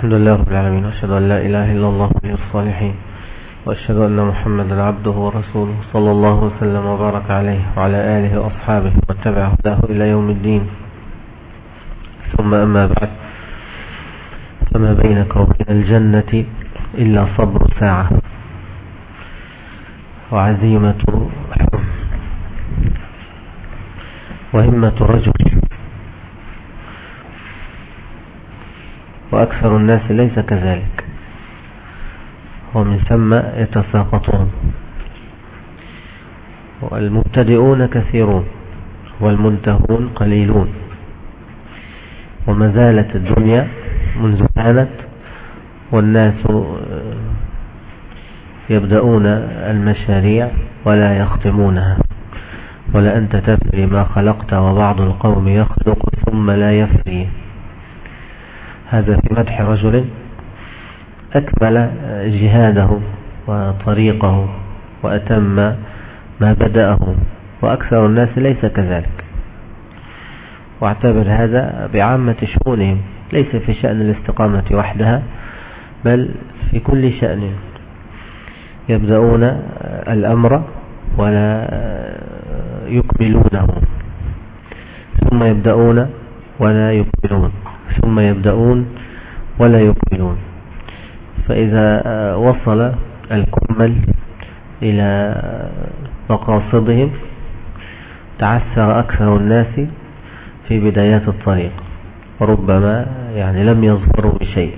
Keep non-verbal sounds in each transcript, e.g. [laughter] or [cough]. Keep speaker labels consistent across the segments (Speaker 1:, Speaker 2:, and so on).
Speaker 1: الحمد لله رب العالمين أشهد أن لا إله إلا الله ولي الصالحين وأشهد أن محمدا عبده ورسوله صلى الله وسلم وبارك عليه وعلى آله وأصحابه واتبع هداه إلى يوم الدين ثم أما بعد فما بينك وبين الجنة إلا صبر ساعة وعزيمة وهمة رجل وأكثر الناس ليس كذلك. ومن ثم يتساقطون. والمبتدئون كثيرون. والمنتهون قليلون. وما زالت الدنيا منذ كانت. والناس يبدأون المشاريع ولا يختمونها. ولا أنت تفري ما خلقت وبعض القوم يخلق ثم لا يفري. هذا في مدح رجل أكمل جهاده وطريقه وأتم ما بدأه وأكثر الناس ليس كذلك. واعتبر هذا بعامة شؤونهم ليس في شأن الاستقامة وحدها بل في كل شأن. يبدأون الأمر ولا يكملونه ثم يبدأون ولا يكملون ثم يبدأون ولا يكملون. فإذا وصل الكمل إلى مقاصدهم تعسر أكثر الناس في بدايات الطريق. وربما يعني لم يظفروا بشيء.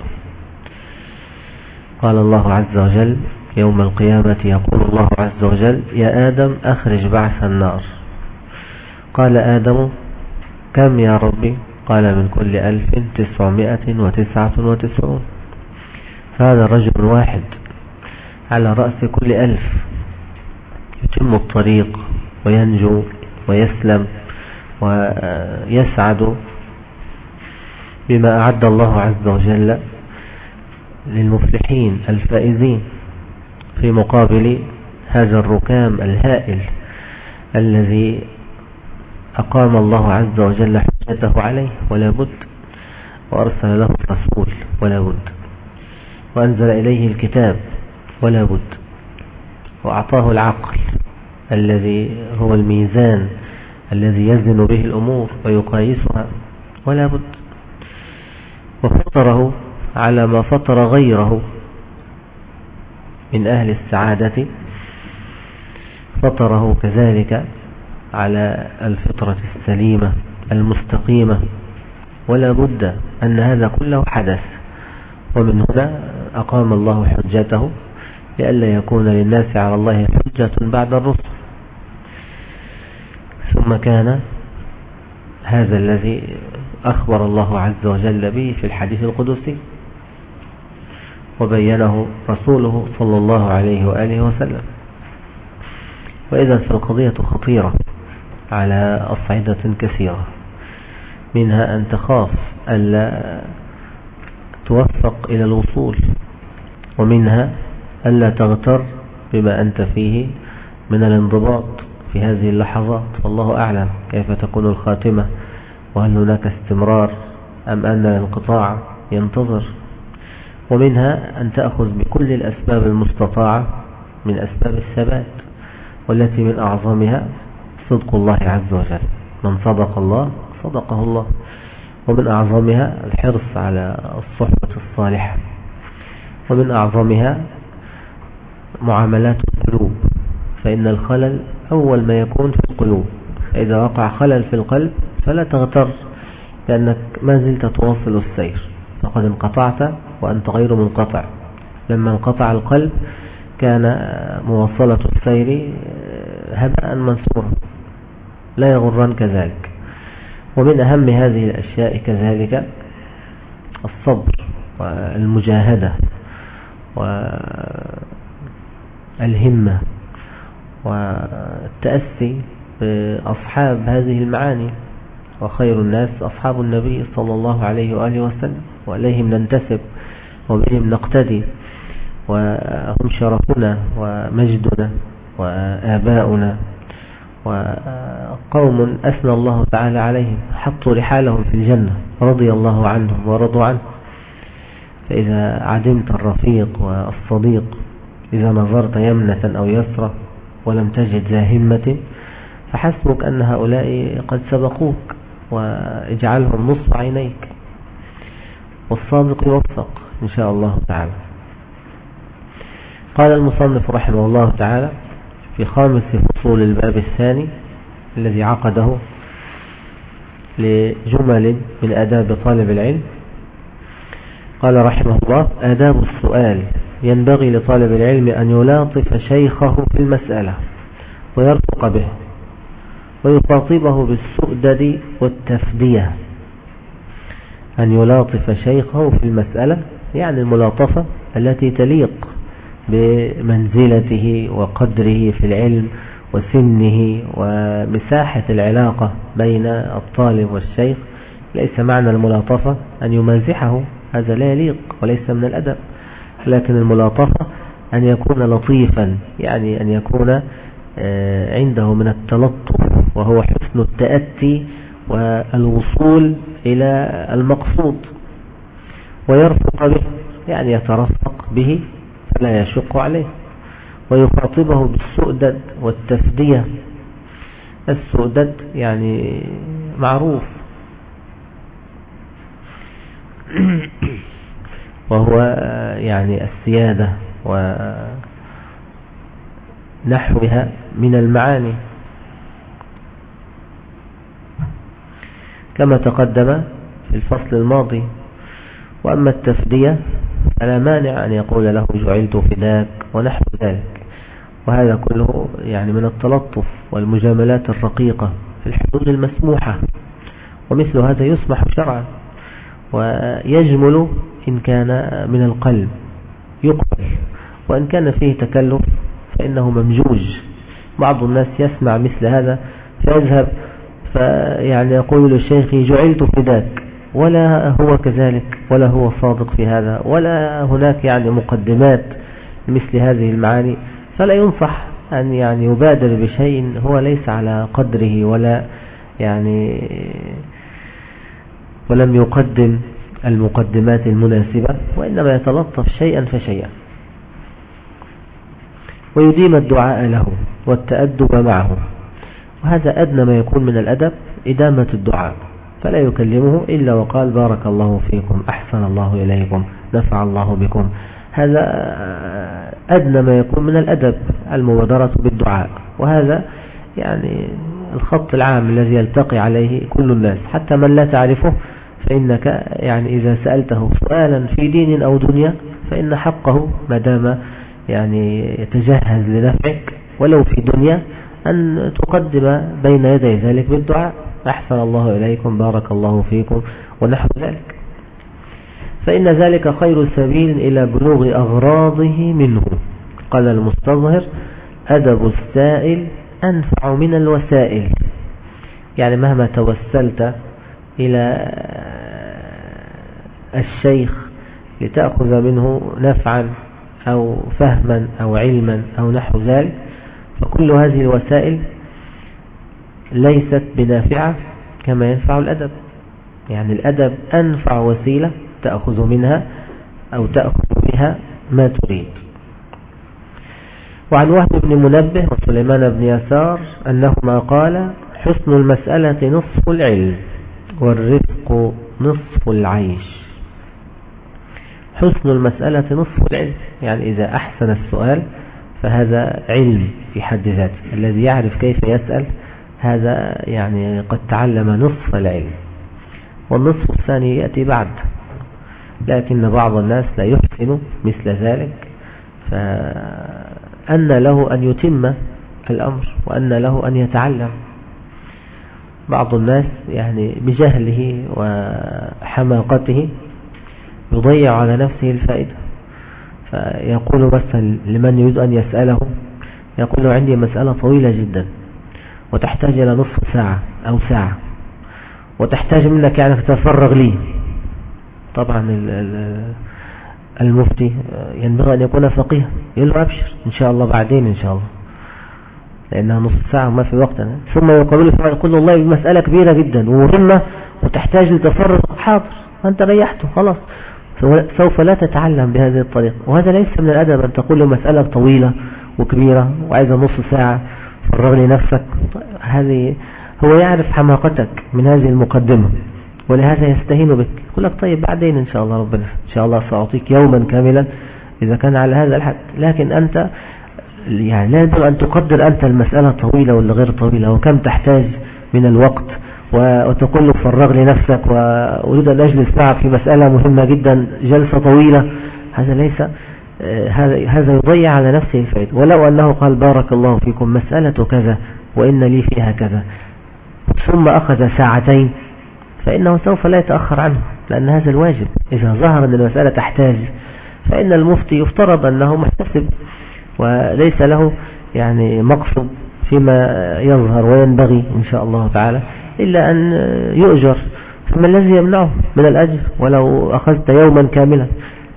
Speaker 1: قال الله عز وجل يوم القيامة يقول الله عز وجل يا آدم أخرج بعث النار. قال آدم كم يا ربي؟ قال من كل ألف تسعمائة وتسعة وتسعون. فهذا رجل واحد على رأس كل ألف يتم الطريق وينجو ويسلم ويسعد بما أعد الله عز وجل للمفلحين الفائزين في مقابل هذا الركام الهائل الذي أقام الله عز وجل حجته عليه ولا بد وأرسل له الرسول ولا بد وأنزل إليه الكتاب ولا بد وأعطاه العقل الذي هو الميزان الذي يزن به الأمور ويقايسها ولا بد. وفطره على ما فطر غيره من أهل السعادة فطره كذلك على الفطرة السليمة المستقيمة ولا بد أن هذا كله حدث. ومن هنا أقام الله حجته لئلا يكون للناس على الله حجة بعد الرسل. ثم كان هذا الذي أخبر الله عز وجل به في الحديث القدسي وبينه رسوله صلى الله عليه وآله وسلم. وإذا فالقضية خطيرة. على أصعدة كثيرة منها أن تخاف ألا توفق إلى الوصول ومنها ألا تغتر بما أنت فيه من الانضباط في هذه اللحظات. والله أعلم كيف تكون الخاتمة وهل هناك استمرار أم أن الانقطاع ينتظر. ومنها أن تأخذ بكل الأسباب المستطاعة من أسباب الثبات والتي من أعظمها صدق الله عز وجل. من صدق الله صدقه الله. ومن أعظمها الحرص على الصحبة الصالحة. ومن أعظمها معاملات القلوب. فإن الخلل أول ما يكون في القلوب. فإذا وقع خلل في القلب فلا تغتر لأنك ما زلت تواصل السير. فقد انقطعت وأنت غير منقطع. لما انقطع القلب كان مواصلة السير هباء منثورا. لا يغرنك ذلك ومن أهم هذه الأشياء كذلك الصبر والمجاهدة والهمة والتأسي بأصحاب هذه المعاني. وخير الناس أصحاب النبي صلى الله عليه وآله وسلم وإليهم ننتسب وبهم نقتدي. وهم شرفنا ومجدنا وآباؤنا وقوم أثنى الله تعالى عليهم حطوا رحالهم في الجنة رضي الله عنهم ورضوا عنه. فإذا عدمت الرفيق والصديق إذا نظرت يمنة أو يسرة ولم تجد ذا همة فحسبك أن هؤلاء قد سبقوك واجعلهم نصف عينيك. والصادق يوفق إن شاء الله تعالى. قال المصنف رحمه الله تعالى في خامس فصول الباب الثاني الذي عقده لجمل من أداب طالب العلم. قال رحمه الله آداب السؤال ينبغي لطالب العلم أن يلاطف شيخه في المسألة ويرفق به ويخاطبه بالسؤدد والتفدية. أن يلاطف شيخه في المسألة يعني الملاطفة التي تليق بمنزلته وقدره في العلم وسنه ومساحة العلاقة بين الطالب والشيخ ليس معنى الملاطفة أن يمازحه هذا لا يليق وليس من الأدب لكن الملاطفة أن يكون لطيفا يعني أن يكون آه، عنده من التلطف وهو حسن التأتي والوصول إلى المقصود ويرفق به يعني يترفق به فلا يشق عليه. ويخاطبه بالسؤدد والتفدية. السؤدد يعني معروف. [clears throat] وهو يعني السيادة ونحوها من المعاني. كما تقدم في الفصل الماضي. وأما التفدية فلا مانع أن يقول له جعلت فداك ونحو ذلك. وهذا كله يعني من التلطف والمجاملات الرقيقة في الحدود المسموحة ومثل هذا يسمح شرعا. ويجمل إن كان من القلب يقبل. وإن كان فيه تكلف فإنه ممجوج. بعض الناس يسمع مثل هذا فيذهب فيعني يقول للشيخ جعلت فداك. ولا هو كذلك ولا هو صادق في هذا ولا هناك يعني مقدمات مثل هذه المعاني. فلا ينصح أن يعني يبادر بشيء هو ليس على قدره ولا يعني ولم يقدم المقدمات المناسبة وإنما يتلطف شيئا فشيئا. ويديم الدعاء له والتأدب معه. وهذا أدنى ما يكون من الأدب إدامة الدعاء. فلا يكلمه إلا وقال بارك الله فيكم أحسن الله إليكم نفع الله بكم. هذا أدنى ما يكون من الأدب المبادرة بالدعاء. وهذا يعني الخط العام الذي يلتقي عليه كل الناس. حتى من لا تعرفه فإنك يعني إذا سألته سؤالا في دين أو دنيا فإن حقه ما دام يعني يتجهز لنفعك ولو في دنيا أن تقدم بين يدي ذلك بالدعاء. أحسن الله إليكم بارك الله فيكم ونحو ذلك. فإن ذلك خير سبيل إلى بلوغ أغراضه منه. قال المستظهر أدب السائل أنفع من الوسائل. يعني مهما توسلت إلى الشيخ لتأخذ منه نفعا أو فهما أو علما أو نحو ذلك فكل هذه الوسائل ليست بنافعة كما ينفع الأدب. يعني الأدب أنفع وسيلة تأخذ منها أو تأخذ بها ما تريد. وعن وهب بن منبه وسليمان بن يسار أنهما قال حسن المسألة نصف العلم والرفق نصف العيش. حسن المسألة نصف العلم. يعني إذا أحسن السؤال فهذا علم في حد ذاته. الذي يعرف كيف يسأل هذا يعني قد تعلم نصف العلم والنصف الثاني يأتي بعد لكن بعض الناس لا يحسن مثل ذلك فأن له أن يتم الأمر وأن له أن يتعلم. بعض الناس يعني بجهله وحماقته يضيع على نفسه الفائدة فيقول مثلا لمن يريد أن يسأله يقول عندي مسألة طويلة جدا. وتحتاج إلى نصف ساعة أو ساعة. وتحتاج منك يعني تتفرغ لي. طبعا المفتي ينبغي أن يكون فقيه. يقول له أبشر إن شاء الله بعدين إن شاء الله. لأنها نصف ساعة وما في وقت ثم يقول له يقول والله مسألة كبيرة جدا ومهمة وتحتاج لتفرغ. حاضر أنت ريحته خلاص. سوف لا تتعلم بهذه الطريقة. وهذا ليس من الأدب أن تقول له مسألة طويلة وكبيرة وعايزة نص ساعة. فرغ لي نفسك هذه هو يعرف حماقتك من هذه المقدمة ولهذا يستهين بك. يقول لك طيب بعدين إن شاء الله ربنا إن شاء الله سأعطيك يوما كاملا إذا كان على هذا الحد. لكن أنت يعني لازم أن تقدر أنت المسألة طويلة ولا غير طويلة وكم تحتاج من الوقت وتقول له فرغ لي نفسك وأريد أن أجلس معك في مسألة مهمة جدا جلسة طويلة. هذا ليس هذا هذا يضيع على نفسه الفائدة ولو أنه قال بارك الله فيكم مسألة كذا وإن لي فيها كذا. ثم أخذ ساعتين فإنه سوف لا يتأخر عنه لأن هذا الواجب. إذا ظهر أن المسألة تحتاج فإن المفتي يفترض أنه محتسب وليس له يعني مقصد فيما يظهر وينبغي إن شاء الله تعالى إلا أن يؤجر. ثم الذي يمنعه من الأجر؟ ولو أخذت يوما كاملا.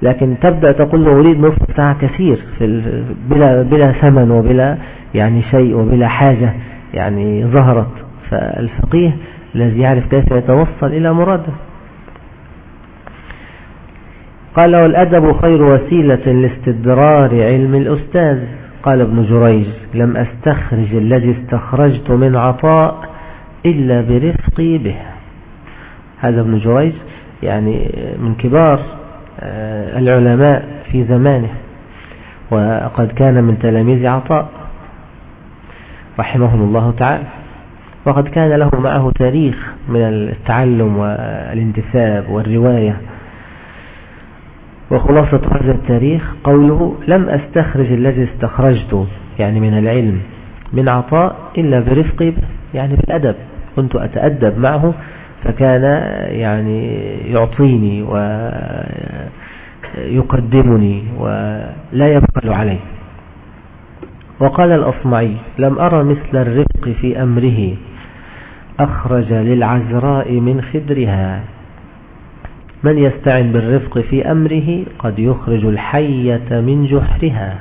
Speaker 1: لكن تبدأ تقول له أريد نصف ساعة كثير في بلا, بلا ثمن وبلا يعني شيء وبلا حاجة يعني ظهرت. فالفقيه الذي يعرف كيف يتوصل إلى مراده. قال والأدب خير وسيلة لاستدرار علم الأستاذ. قال ابن جريج لم أستخرج الذي استخرجت من عطاء إلا برفقي به. هذا ابن جريج يعني من كبار العلماء في زمانه وقد كان من تلاميذ عطاء رحمهم الله تعالى وقد كان له معه تاريخ من التعلم والانتساب والرواية. وخلاصة هذا التاريخ قوله لم أستخرج الذي استخرجته يعني من العلم من عطاء إلا برفق يعني بالأدب كنت أتأدب معه فكان يعني يعطيني ويقدمني ولا يبخل علي وقال الأصمعي لم أرى مثل الرفق في أمره أخرج للعذراء من خدرها. من يستعن بالرفق في أمره قد يخرج الحية من جحرها.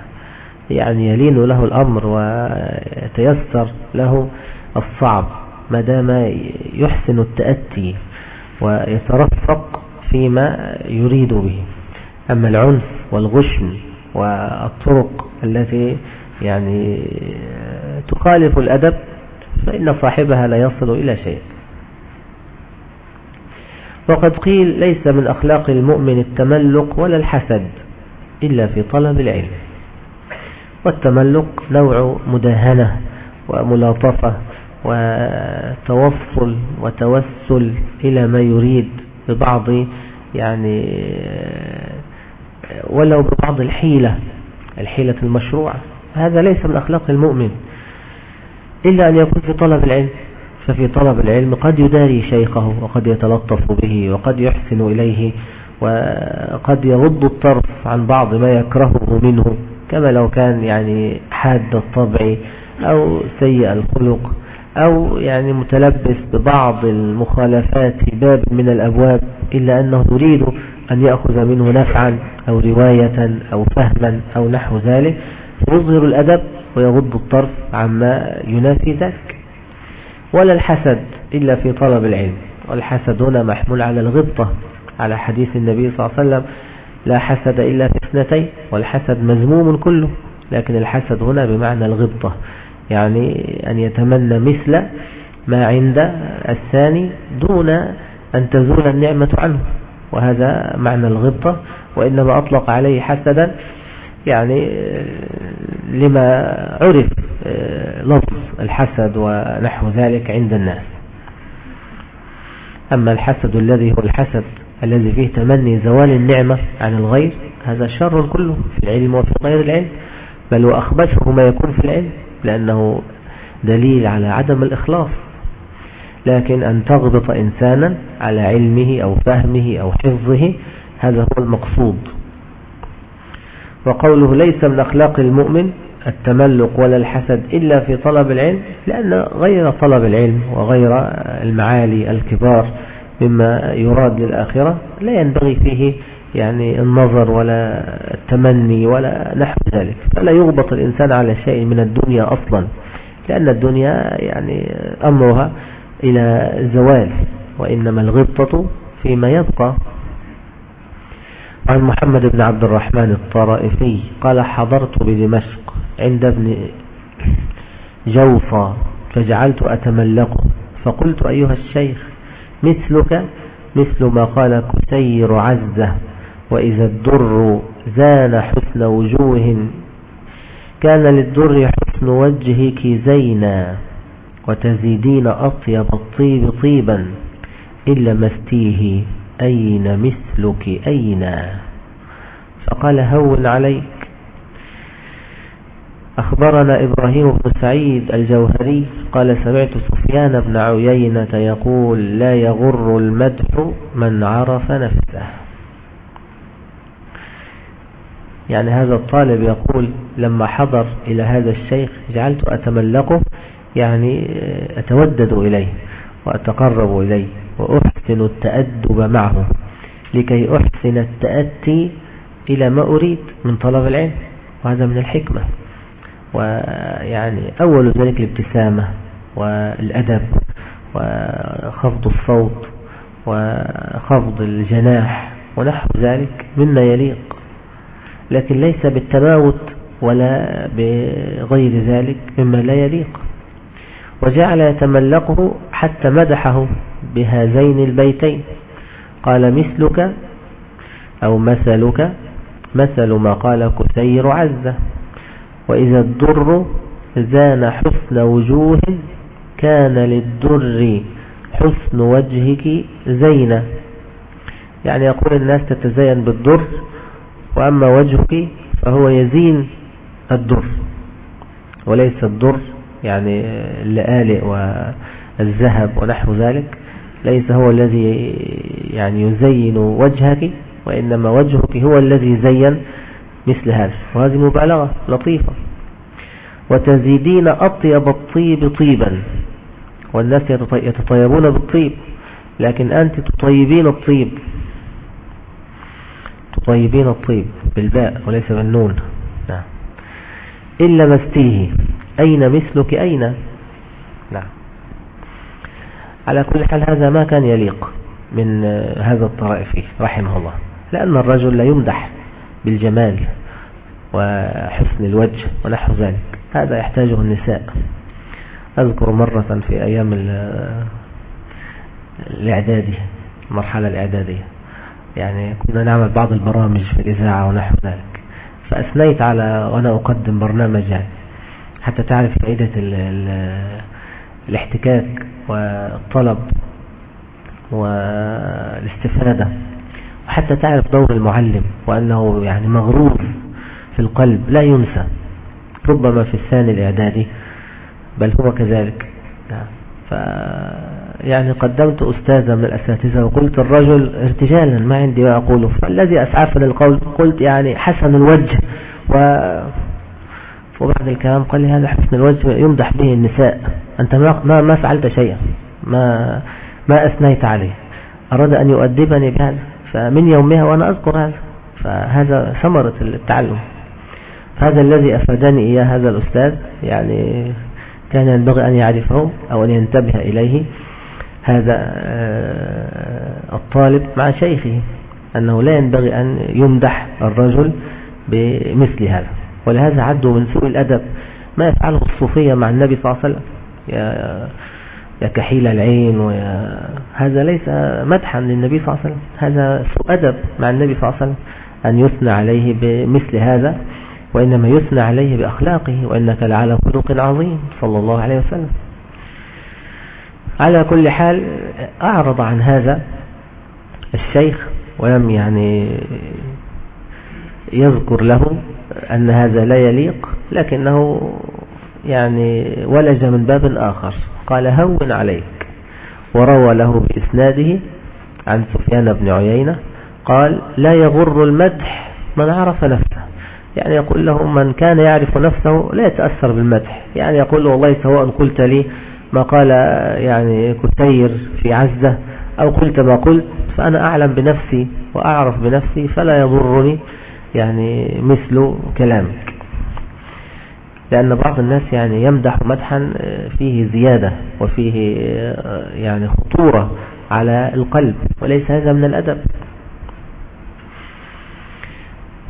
Speaker 1: يعني يلين له الأمر ويتيسر له الصعب. ما دام يحسن التأتي ويترفق فيما يريد به. أما العنف والغشم والطرق التي يعني تخالف الأدب فإن صاحبها لا يصل إلى شيء. وقد قيل ليس من أخلاق المؤمن التملق ولا الحسد إلا في طلب العلم. والتملق نوع مداهنة وملاطفة وتوصل وتوسل إلى ما يريد ببعض يعني ولو ببعض الحيلة الحيلة المشروعة. هذا ليس من أخلاق المؤمن. إلا أن يكون في طلب العلم ففي طلب العلم قد يداري شيخه وقد يتلطف به وقد يحسن إليه وقد يغض الطرف عن بعض ما يكرهه منه كما لو كان يعني حاد الطبع أو سيء الخلق. أو يعني متلبس ببعض المخالفات في باب من الأبواب إلا أنه يريد أن يأخذ منه نفعا أو رواية أو فهما أو نحو ذلك. يظهر الأدب ويغض الطرف عما ينافي ذلك. ولا الحسد إلا في طلب العلم. والحسد هنا محمول على الغبطة. على حديث النبي صلى الله عليه وسلم لا حسد إلا في اثنتين والحسد مذموم كله. لكن الحسد هنا بمعنى الغبطة. يعني أن يتمنى مثل ما عند الثاني دون أن تزول النعمة عنه. وهذا معنى الغبطة وإنما أطلق عليه حسدا يعني لما عرف آه، لفظ الحسد ونحو ذلك عند الناس. أما الحسد الذي هو الحسد الذي فيه تمني زوال النعمة عن الغير هذا شر كله في العلم وفي غير العلم بل وأخبثه ما يكون في العلم. لأنه دليل على عدم الإخلاص. لكن أن تغبط إنسانا على علمه أو فهمه أو حفظه هذا هو المقصود. وقوله ليس من أخلاق المؤمن التملق ولا الحسد إلا في طلب العلم لأن غير طلب العلم وغير المعالي الكبار مما يراد للآخرة لا ينبغي فيه يعني النظر ولا التمني ولا نحو ذلك. فلا يغبط الإنسان على شيء من الدنيا أصلا لأن الدنيا يعني أمرها إلى زوال وإنما الغبطة فيما يبقى. عن محمد بن عبد الرحمن الطرائفي قال حضرت بدمشق عند ابن جوفا فجعلت أتملقه فقلت أيها الشيخ مثلك مثل ما قال كسير عزة. وإذا الدر زان حسن وجوه كان للدر حسن وجهك زينا وتزيدين أطيب الطيب طيبا إلا مستيه أين مثلك أين؟ فقال هون عليك. أخبرنا إبراهيم بن سعيد الجوهري قال سمعت سفيان بن عيينة يقول لا يغر المدح من عرف نفسه. يعني هذا الطالب يقول لما حضر إلى هذا الشيخ جعلت أتملقه يعني أتودد إليه وأتقرب إليه وأحسن التأدب معه لكي أحسن التأتي إلى ما أريد من طلب العلم وهذا من الحكمة. ويعني أول ذلك الابتسامة والأدب وخفض الصوت وخفض الجناح ونحو ذلك مما يليق لكن ليس بالتماوت ولا بغير ذلك مما لا يليق. وجعل يتملقه حتى مدحه بهذين البيتين. قال مثلك أو مثلك مثل ما قال كثير عزة. وإذا الدر زان حسن وجوه كان للدر حسن وجهك زينة. يعني يقول الناس تتزين بالدر وأما وجهك فهو يزين الدر وليس الدر يعني اللآلئ والذهب ونحو ذلك ليس هو الذي يعني يزين وجهك وإنما وجهك هو الذي زين مثل هذا. وهذه مبالغة لطيفة. وتزيدين أطيب الطيب طيبا والناس يتطيبون بالطيب لكن أنت تطيبين الطيب. تطيبين الطيب بالباء وليس بالنون. نعم. إلا مستيه أين مثلك؟ أين؟ نعم. على كل حال هذا ما كان يليق من هذا الطرائفي رحمه الله. لأن الرجل لا يمدح بالجمال وحسن الوجه ونحو ذلك. هذا يحتاجه النساء. أذكر مرة في أيام الإعدادي المرحلة الإعدادية. يعني كنا نعمل بعض البرامج في الإذاعة ونحو ذلك. فأثنيت على وأنا أقدم برنامج يعني. حتى تعرف فائدة ال ال الاحتكاك والطلب والاستفادة. وحتى تعرف دور المعلم وأنه يعني مغروض في القلب لا ينسى. ربما في الثاني الإعدادي بل هو كذلك. ف يعني قدمت أستاذا من الأساتذة وقلت الرجل ارتجالا ما عندي ما أقوله. فالذي أسعفني القول قلت يعني حسن الوجه. و وبعد الكلام قال لي هذا حسن الوجه يمدح به النساء. أنت ما ما فعلت شيئا. ما ما أثنيت عليه. أراد أن يؤدبني بهذا. فمن يومها وأنا أذكر هذا. فهذا ثمرة التعلم هذا الذي أفادني إياه هذا الأستاذ. يعني كان ينبغي أن يعرفه أو أن ينتبه إليه. هذا آه، الطالب مع شيخه أنه لا ينبغي أن يمدح الرجل بمثل هذا. ولهذا عدوا من سوء الأدب ما يفعله الصوفية مع النبي صلى الله عليه وسلم. يا يا كحيل العين ويا هذا ليس مدحا للنبي صلى الله عليه وسلم. هذا سوء أدب مع النبي صلى الله عليه وسلم أن يثنى عليه بمثل هذا وإنما يثنى عليه بأخلاقه وإنك لعلى خلق عظيم. صلى الله عليه وسلم. على كل حال أعرض عن هذا الشيخ ولم يعني يذكر له أن هذا لا يليق لكنه يعني ولج من باب آخر. قال هون عليك. وروى له بإسناده عن سفيان بن عيينة قال لا يغر المدح من عرف نفسه. يعني يقول له من كان يعرف نفسه لا يتأثر بالمدح. يعني يقول له والله سواء قلت لي ما قال يعني كتير في عزة أو قلت ما قلت فأنا أعلم بنفسي وأعرف بنفسي فلا يضرني يعني مثل كلامك. لأن بعض الناس يعني يمدح مدحا فيه زيادة وفيه يعني خطورة على القلب وليس هذا من الأدب.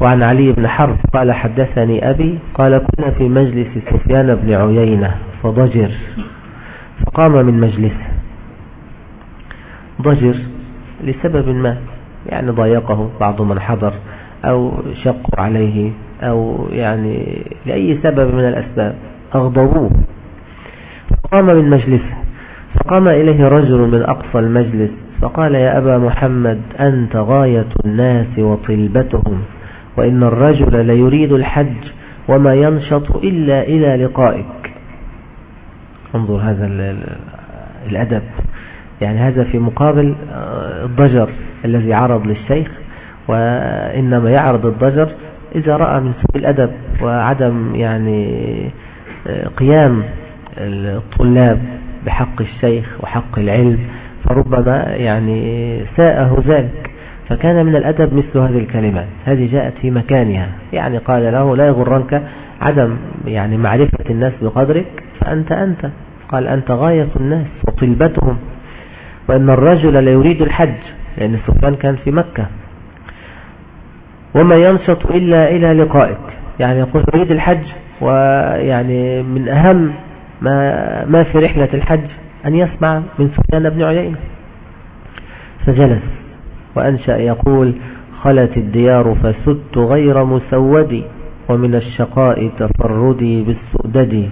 Speaker 1: وعن علي بن حرب قال حدثني أبي قال كنا في مجلس سفيان بن عيينة فضجر. فقام من مجلسه ضجر لسبب ما يعني ضايقه بعض من حضر أو شقوا عليه أو يعني لأي سبب من الأسباب أغضبوه. فقام من مجلسه فقام إليه رجل من أقصى المجلس فقال يا أبا محمد أنت غاية الناس وطلبتهم وإن الرجل ليريد الحج وما ينشط إلا إلى لقائك. انظر هذا الأدب. يعني هذا في مقابل آه، الضجر الذي عرض للشيخ وإنما يعرض الضجر إذا رأى من سوء الأدب وعدم يعني آه، قيام الطلاب بحق الشيخ وحق العلم فربما يعني ساءه ذلك. فكان من الأدب مثل هذه الكلمات. هذه جاءت في مكانها. يعني قال له لا يغرنك عدم يعني معرفة الناس بقدرك فأنت أنت. قال أنت غاية الناس وطلبتهم وأن الرجل لا يريد الحج لأن سفيان كان في مكة. وما ينشط إلا إلى لقائك. يعني يقول يريد الحج ويعني من أهم ما, ما في رحلة الحج أن يسمع من سفيان بن عيينة. فجلس وأنشأ يقول خلت الديار فسدت غير مسودي ومن الشقاء تفردي بالسؤدد.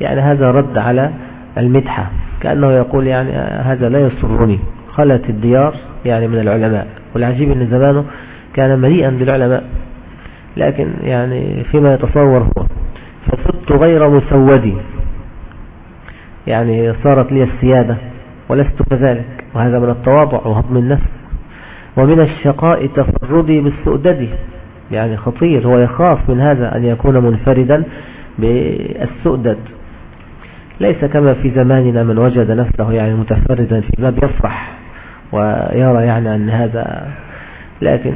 Speaker 1: يعني هذا رد على المدحة كأنه يقول يعني هذا لا يسرني خلت الديار يعني من العلماء والعجيب أن زمانه كان مليئا بالعلماء لكن يعني فيما يتصور هو فصدت غير مسودي يعني صارت لي السيادة ولست كذلك وهذا من التواضع وهضم النفس ومن الشقاء تفردي بالسؤدد يعني خطير هو يخاف من هذا أن يكون منفردا بالسؤدد. ليس كما في زماننا من وجد نفسه يعني متفردا في باب يفرح ويرى يعني أن هذا لكن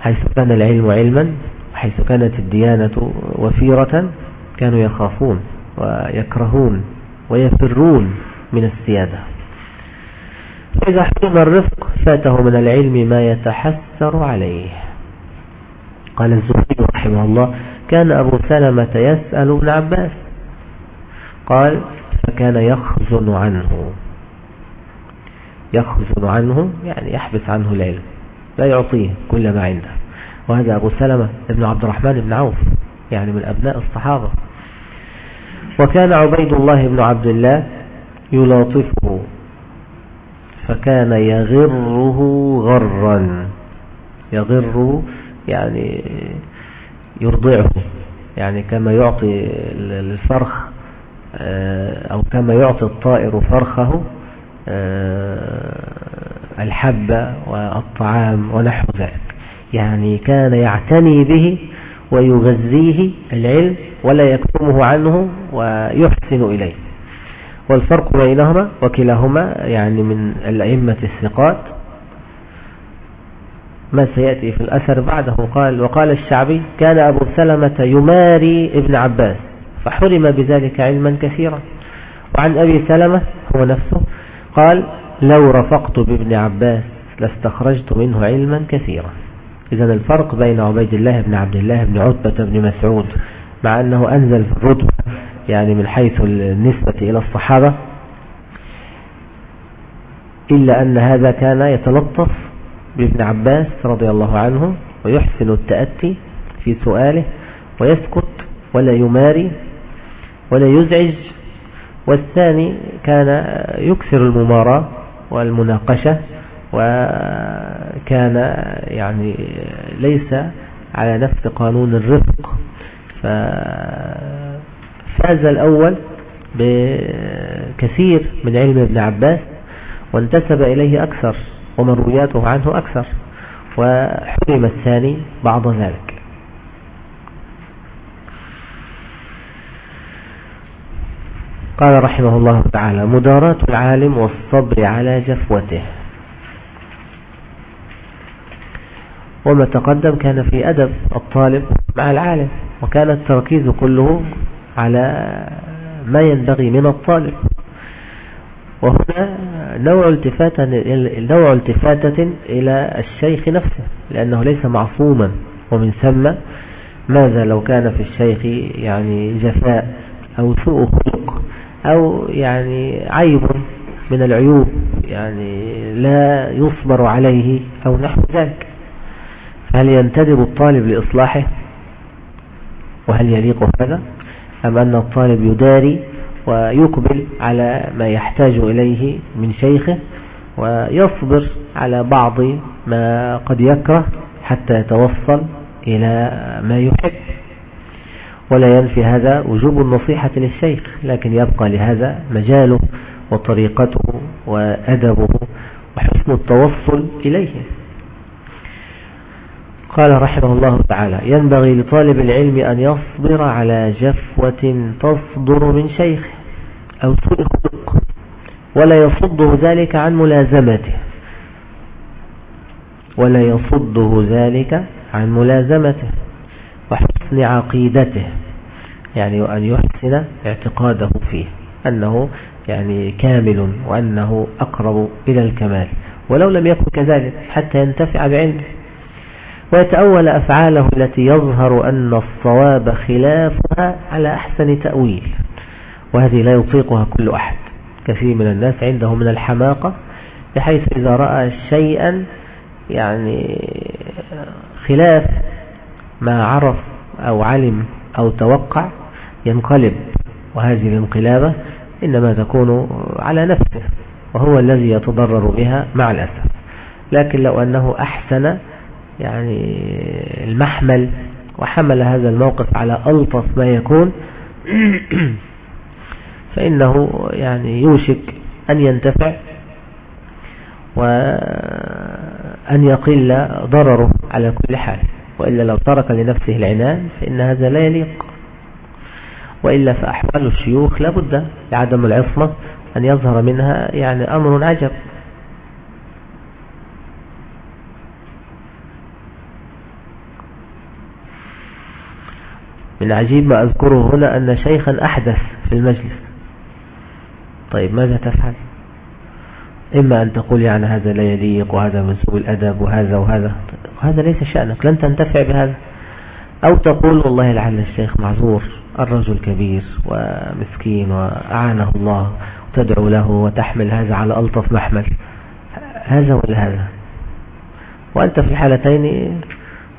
Speaker 1: حيث كان العلم علما وحيث كانت الديانة وفيرة كانوا يخافون ويكرهون ويفرون من السيادة. فإذا حرم الرفق فاته من العلم ما يتحسر عليه. قال الزهري رحمه الله كان أبو سلمة يسأل ابن عباس قال فكان يخزن عنه. يخزن عنه يعني يحبس عنه العلم لا يعطيه كل ما عنده. وهذا أبو سلمة ابن عبد الرحمن بن عوف يعني من أبناء الصحابة. وكان عبيد الله بن عبد الله يلاطفه فكان يغره غرا. يغره يعني يرضعه يعني كما يعطي الفرخ أو كما يعطي الطائر فرخه آه، الحبة والطعام ونحو ذلك. يعني كان يعتني به ويغذيه العلم ولا يكتمه عنه ويحسن إليه. والفرق بينهما وكلاهما يعني من الأئمة الثقات. ما سيأتي في الأثر بعده؟ قال وقال الشعبي كان أبو سلمة يماري ابن عباس. فحرم بذلك علما كثيرا. وعن أبي سلمة هو نفسه قال لو رفقت بابن عباس لاستخرجت منه علما كثيرا. إذا الفرق بين عبيد الله بن عبد الله بن عتبة بن مسعود مع أنه أنزل في الرتبة يعني من حيث النسبة إلى الصحابة إلا أن هذا كان يتلطف بابن عباس رضي الله عنه ويحسن التأتي في سؤاله ويسكت ولا يماري ولا يزعج. والثاني كان يكثر المماراة والمناقشة وكان يعني ليس على نفس قانون الرفق. ففاز الأول بكثير من علم ابن عباس وانتسب إليه أكثر ومروياته عنه أكثر. وحرم الثاني بعض ذلك. قال رحمه الله تعالى مداراة العالم والصبر على جفوته. وما تقدم كان في أدب الطالب مع العالم وكان التركيز كله على ما ينبغي من الطالب. وهنا نوع التفاتة نوع التفاتة إلى الشيخ نفسه لأنه ليس معصوما ومن ثم ماذا لو كان في الشيخ يعني جفاء أو سوء خلق؟ أو يعني عيب من العيوب يعني لا يصبر عليه أو نحو ذلك. هل ينتدب الطالب لإصلاحه؟ وهل يليق هذا؟ أم أن الطالب يداري ويقبل على ما يحتاج إليه من شيخه ويصبر على بعض ما قد يكره حتى يتوصل إلى ما يحب؟ ولا ينفي هذا وجوب النصيحة للشيخ لكن يبقى لهذا مجاله وطريقته وأدبه وحسن التوصل إليه. قال رحمه الله تعالى ينبغي لطالب العلم أن يصبر على جفوة تصدر من شيخ أو سوء خلق ولا يصده ذلك عن ملازمته. ولا يصده ذلك عن ملازمته. وحسن عقيدته يعني أن يحسن اعتقاده فيه أنه يعني كامل وأنه أقرب إلى الكمال ولو لم يكن كذلك حتى ينتفع بعلمه. ويتأول أفعاله التي يظهر أن الصواب خلافها على أحسن تأويل وهذه لا يطيقها كل أحد كثير من الناس عنده من الحماقة بحيث إذا رأى شيئا يعني خلاف ما عرف أو علم أو توقع ينقلب وهذه الانقلابة إنما تكون على نفسه وهو الذي يتضرر بها مع الأسف. لكن لو أنه أحسن يعني المحمل وحمل هذا الموقف على ألطف ما يكون [clears throat] فإنه يعني يوشك أن ينتفع وأن يقل ضرره على كل حال. وإلا لو ترك لنفسه العنان فإن هذا لا يليق. وإلا فأحوال الشيوخ لابد لعدم العصمة أن يظهر منها يعني أمر عجب. من عجيب ما أذكره هنا أن شيخا أحدث في المجلس. طيب ماذا تفعل؟ إما أن تقول يعني هذا لا يليق وهذا من سوء الأدب وهذا وهذا. وهذا ليس شأنك لن تنتفع بهذا. أو تقول والله لعل الشيخ معذور الرجل كبير ومسكين وأعانه الله وتدعو له وتحمل هذا على ألطف محمل. هذا ولا هذا؟ وأنت في الحالتين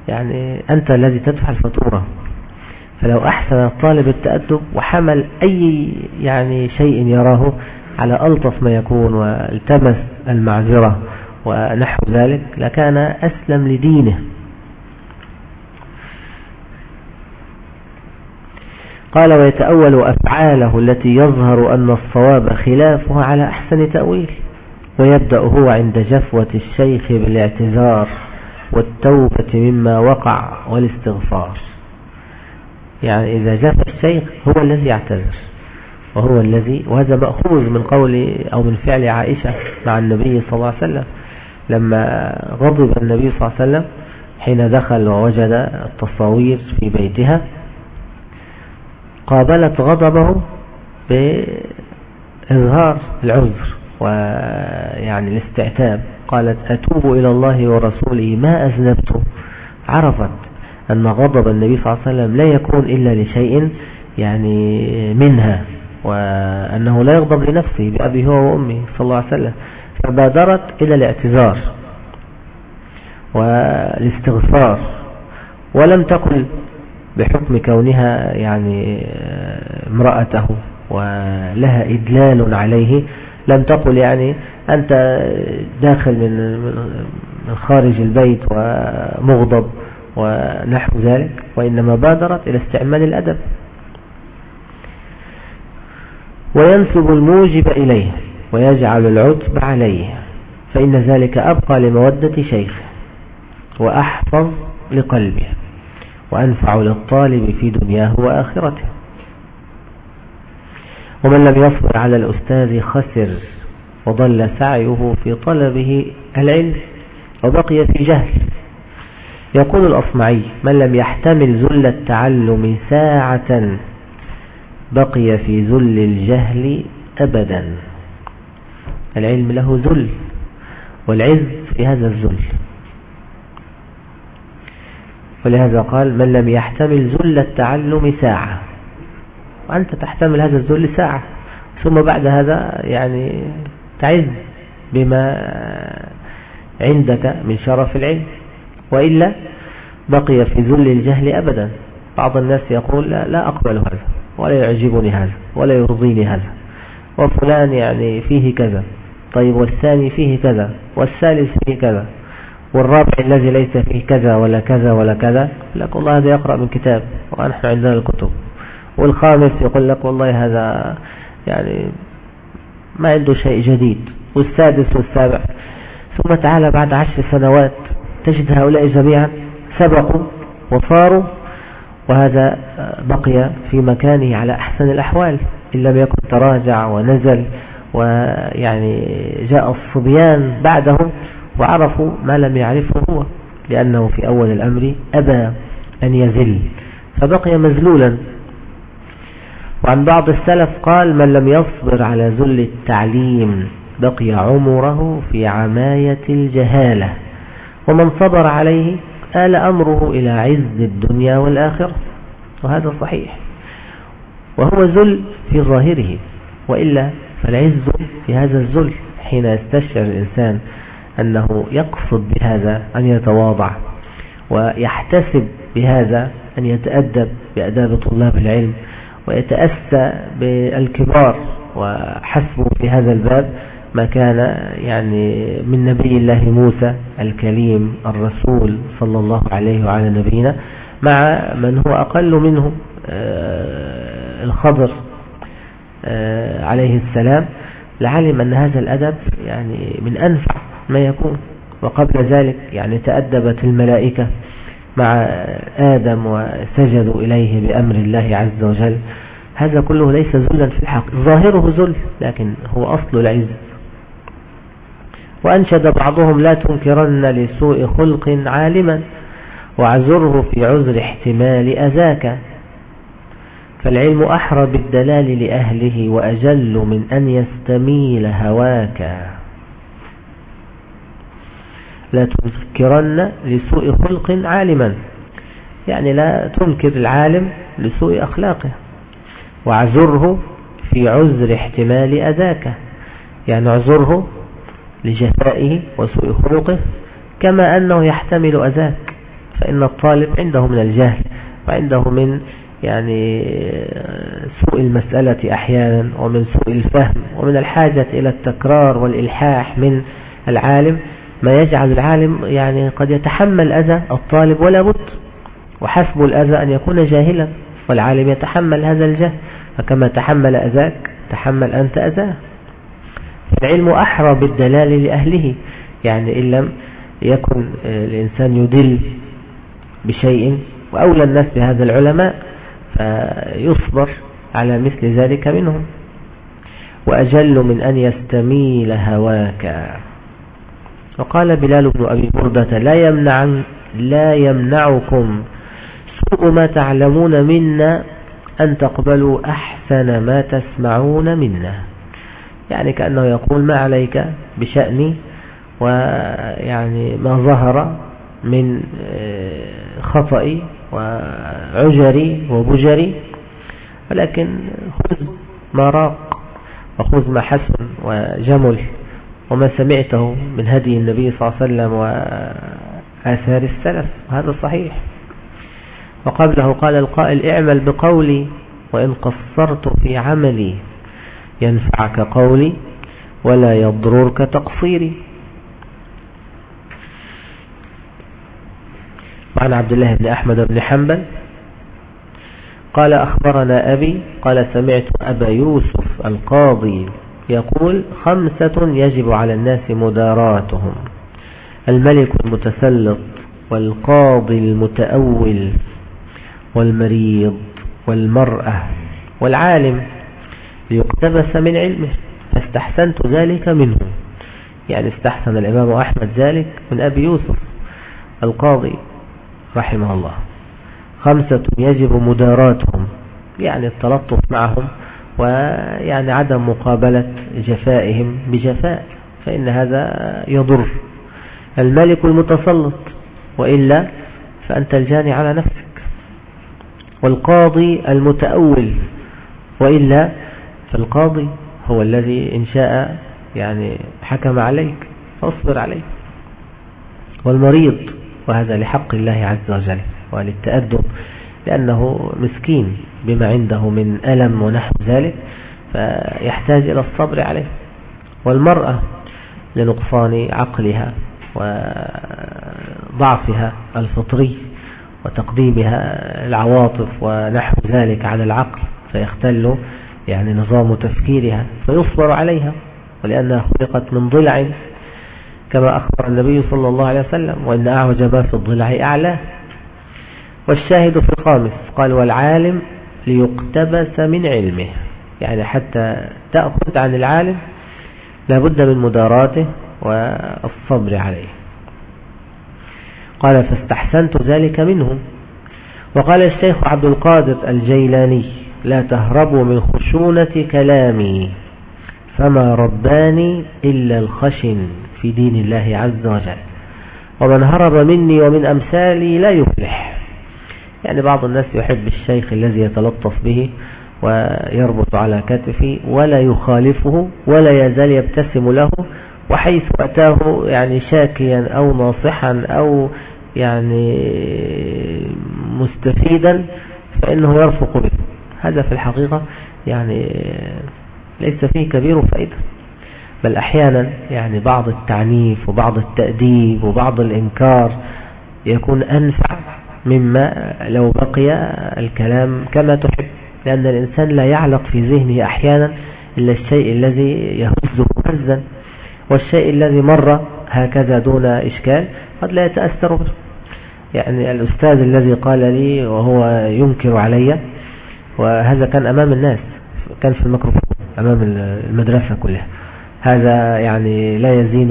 Speaker 1: يعني أنت الذي تدفع الفاتورة. فلو أحسن الطالب التأدب وحمل أي يعني شيء يراه على ألطف ما يكون والتمس المعذرة ونحو ذلك لكان أسلم لدينه. قال ويتأول أفعاله التي يظهر أن الصواب خلافه على أحسن تأويل ويبدأ هو عند جفوة الشيخ بالاعتذار والتوبة مما وقع والاستغفار. يعني إذا جف الشيخ هو الذي يعتذر. وهو الذي وهذا مأخوذ من قول أو من فعل عائشة مع النبي صلى الله عليه وسلم. لما غضب النبي صلى الله عليه وسلم حين دخل ووجد التصاوير في بيتها قابلت غضبه بإظهار العذر ويعني الاستعتاب. قالت أتوب إلى الله ورسوله ما أذنبت. عرفت أن غضب النبي صلى الله عليه وسلم لا يكون إلا لشيء يعني منها. وأنه لا يغضب لنفسه بأبي هو وأمه صلى الله عليه وسلم فبادرت إلى الاعتذار والاستغفار ولم تقل بحكم كونها يعني امرأته ولها إدلال عليه لم تقل يعني أنت داخل من من خارج البيت ومغضب ونحو ذلك وإنما بادرت إلى استعمال الأدب. وينسب الموجب إليه ويجعل العتب عليه فإن ذلك أبقى لمودة شيخه وأحفظ لقلبه وأنفع للطالب في دنياه وآخرته. ومن لم يصبر على الأستاذ خسر وضل سعيه في طلبه العلم وبقي في جهل. يقول الأصمعي من لم يحتمل ذل التعلم ساعة بقي في ذل الجهل أبدا. العلم له ذل والعز في هذا الذل. ولهذا قال من لم يحتمل ذل التعلم ساعة. وأنت تحتمل هذا الذل ساعة. ثم بعد هذا يعني تعز بما عندك من شرف العلم. وإلا بقي في ذل الجهل أبدا. بعض الناس يقول لا, لا أقبل هذا. ولا يعجبني هذا ولا يرضيني هذا. وفلان يعني فيه كذا. طيب والثاني فيه كذا والثالث فيه كذا والرابع الذي ليس فيه كذا ولا كذا ولا كذا لك والله هذا يقرأ من كتاب ونحن عندنا الكتب. والخامس يقول لك والله هذا يعني ما عنده شيء جديد. والسادس والسابع ثم تعالى بعد عشر سنوات تجد هؤلاء جميعا سبقوا وصاروا وهذا بقي في مكانه على أحسن الأحوال إن لم يكن تراجع ونزل ويعني جاء الصبيان بعده وعرفوا ما لم يعرفه هو لأنه في أول الأمر أبى أن يذل فبقي مذلولا وعن بعض السلف قال من لم يصبر على ذل التعليم بقي عمره في عماية الجهالة ومن صبر عليه آل أمره إلى عز الدنيا والآخرة وهذا صحيح. وهو ذل في ظاهره وإلا فالعز في هذا الذل حين يستشعر الإنسان أنه يقصد بهذا أن يتواضع ويحتسب بهذا أن يتأدب بأداب طلاب العلم ويتأسى بالكبار وحسبه في هذا الباب ما كان يعني من نبي الله موسى الكليم الرسول صلى الله عليه وعلى نبينا مع من هو أقل منه آه، الخضر آه، عليه السلام. لعلم أن هذا الأدب يعني من أنفع ما يكون. وقبل ذلك يعني تأدبت الملائكة مع آدم وسجدوا إليه بأمر الله عز وجل. هذا كله ليس ذلا في الحق ظاهره ذل لكن هو أصل العز وأنشد بعضهم لا تنكرن لسوء خلق عالما وعذره في عذر احتمال أذاك. فالعلم أحرى بالدلال لأهله وأجل من أن يستميل هواك. لا تنكرن لسوء خلق عالما يعني لا تنكر العالم لسوء أخلاقه وعذره في عذر احتمال أذاك. يعني عذره لجفائه وسوء خلقه كما أنه يحتمل أذاك فإن الطالب عنده من الجهل وعنده من يعني سوء المسألة أحيانا ومن سوء الفهم ومن الحاجة إلى التكرار والإلحاح من العالم ما يجعل العالم يعني قد يتحمل أذى الطالب ولا بد وحسب الأذى أن يكون جاهلا والعالم يتحمل هذا الجهل فكما تحمل أذاك تحمل أنت أذاه. العلم أحرى بالدلال لأهله. يعني إن لم يكن الإنسان يدل بشيء وأولى الناس بهذا العلماء فيصبر على مثل ذلك منهم. وأجل من أن يستميل هواك. وقال بلال بن أبي بردة لا, يمنع لا يمنعكم سوء ما تعلمون منا أن تقبلوا أحسن ما تسمعون منا. يعني كأنه يقول ما عليك بشأني ويعني ما ظهر من آه، خطئي وعجري وبجري ولكن خذ ما راق وخذ ما حسن وجمل وما سمعته من هدي النبي صلى الله عليه وسلم وآثار السلف. هذا صحيح. وقبله قال القائل اعمل بقولي وإن قصرت في عملي. ينفعك قولي ولا يضررك تقصيري. وعن عبد الله بن أحمد بن حنبل قال أخبرنا أبي قال سمعت أبا يوسف القاضي يقول خمسة يجب على الناس مداراتهم الملك المتسلط والقاضي المتأول والمريض والمرأة والعالم. ليقتبس من علمه فاستحسنت ذلك منه. يعني استحسن الإمام أحمد ذلك من أبي يوسف القاضي رحمه الله. خمسة يجب مداراتهم يعني التلطف معهم ويعني عدم مقابلة جفائهم بجفاء فإن هذا يضر. الملك المتسلط وإلا فأنت الجاني على نفسك. والقاضي المتأول وإلا فالقاضي هو الذي إن شاء يعني حكم عليك فاصبر عليه. والمريض وهذا لحق الله عز وجل وللتأدب لأنه مسكين بما عنده من ألم ونحو ذلك فيحتاج إلى الصبر عليه. والمرأة لنقصان عقلها وضعفها الفطري وتقديمها العواطف ونحو ذلك على العقل فيختل يعني نظام تفكيرها فيصبر عليها ولأنها خلقت من ضلع كما أخبر النبي صلى الله عليه وسلم وإن أعوج ما في الضلع أعلاه. والشاهد في الخامس قال والعالم ليقتبس من علمه. يعني حتى تأخذ عن العالم لابد من مداراته والصبر عليه. قال فاستحسنت ذلك منه وقال الشيخ عبد القادر الجيلاني لا تهربوا من خشونة كلامي. فما رباني إلا الخشن في دين الله عز وجل. ومن هرب مني ومن أمثالي لا يفلح. يعني بعض الناس يحب الشيخ الذي يتلطف به ويربط على كتفه ولا يخالفه ولا يزال يبتسم له وحيث أتاه يعني شاكيا أو ناصحا أو يعني مستفيدا فإنه يرفق به. هذا في الحقيقة يعني ليس فيه كبير فائدة بل أحيانا يعني بعض التعنيف وبعض التأديب وبعض الإنكار يكون أنفع مما لو بقي الكلام كما تحب لأن الإنسان لا يعلق في ذهنه أحيانا إلا الشيء الذي يهزه هزا والشيء الذي مر هكذا دون إشكال قد لا يتأثر به. يعني الأستاذ الذي قال لي وهو ينكر علي وهذا كان أمام الناس كان في الميكروفون أمام المدرسة كلها. هذا يعني لا يزين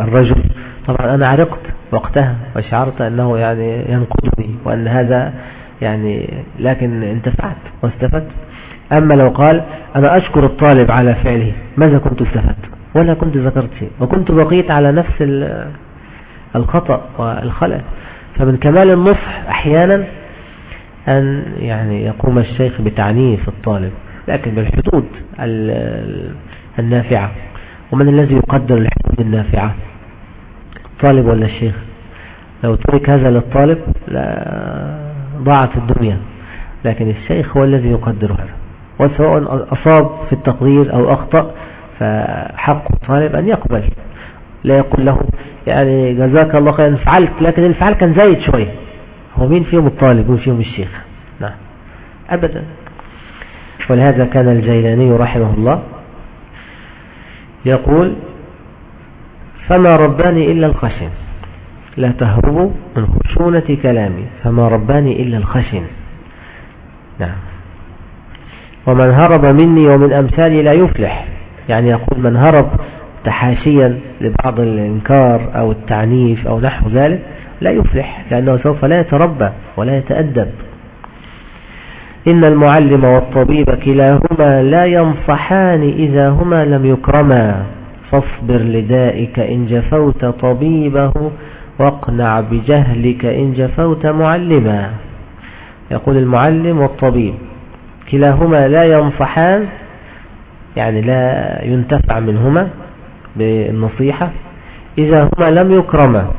Speaker 1: الرجل. طبعا أنا عرقت وقتها وشعرت أنه يعني ينقذني وأن هذا يعني لكن انتفعت واستفدت. أما لو قال أنا أشكر الطالب على فعله ماذا كنت استفدت؟ ولا كنت ذكرت شيء وكنت بقيت على نفس الخطأ والخلل. فمن كمال النصح أحيانا أن يعني يقوم الشيخ بتعنيف الطالب لكن بالحدود النافعة. ومن الذي يقدر الحدود النافعة؟ الطالب ولا الشيخ لو ترك هذا للطالب ضاعت الدنيا لكن الشيخ هو الذي يقدر هذا. وسواء أصاب في التقدير أو أخطأ فحق الطالب أن يقبل. لا يقول له يعني جزاك الله خيرا فعلت لكن الفعل كان زايد شوية. هو مين فيهم الطالب ومين فيهم الشيخ؟ نعم. أبدا. ولهذا كان الجيلاني رحمه الله يقول فما رباني إلا الخشن. لا تهربوا من خشونة كلامي. فما رباني إلا الخشن. نعم. ومن هرب مني ومن أمثالي لا يفلح. يعني يقول من هرب تحاشيا لبعض الإنكار أو التعنيف أو نحو ذلك لا يفلح لأنه سوف لا يتربى ولا يتأدب. إن المعلم والطبيب كلاهما لا ينصحان إذا هما لم يكرما. فاصبر لدائك إن جفوت طبيبه واقنع بجهلك إن جفوت معلما. يقول المعلم والطبيب كلاهما لا ينصحان يعني لا ينتفع منهما بالنصيحة إذا هما لم يكرما.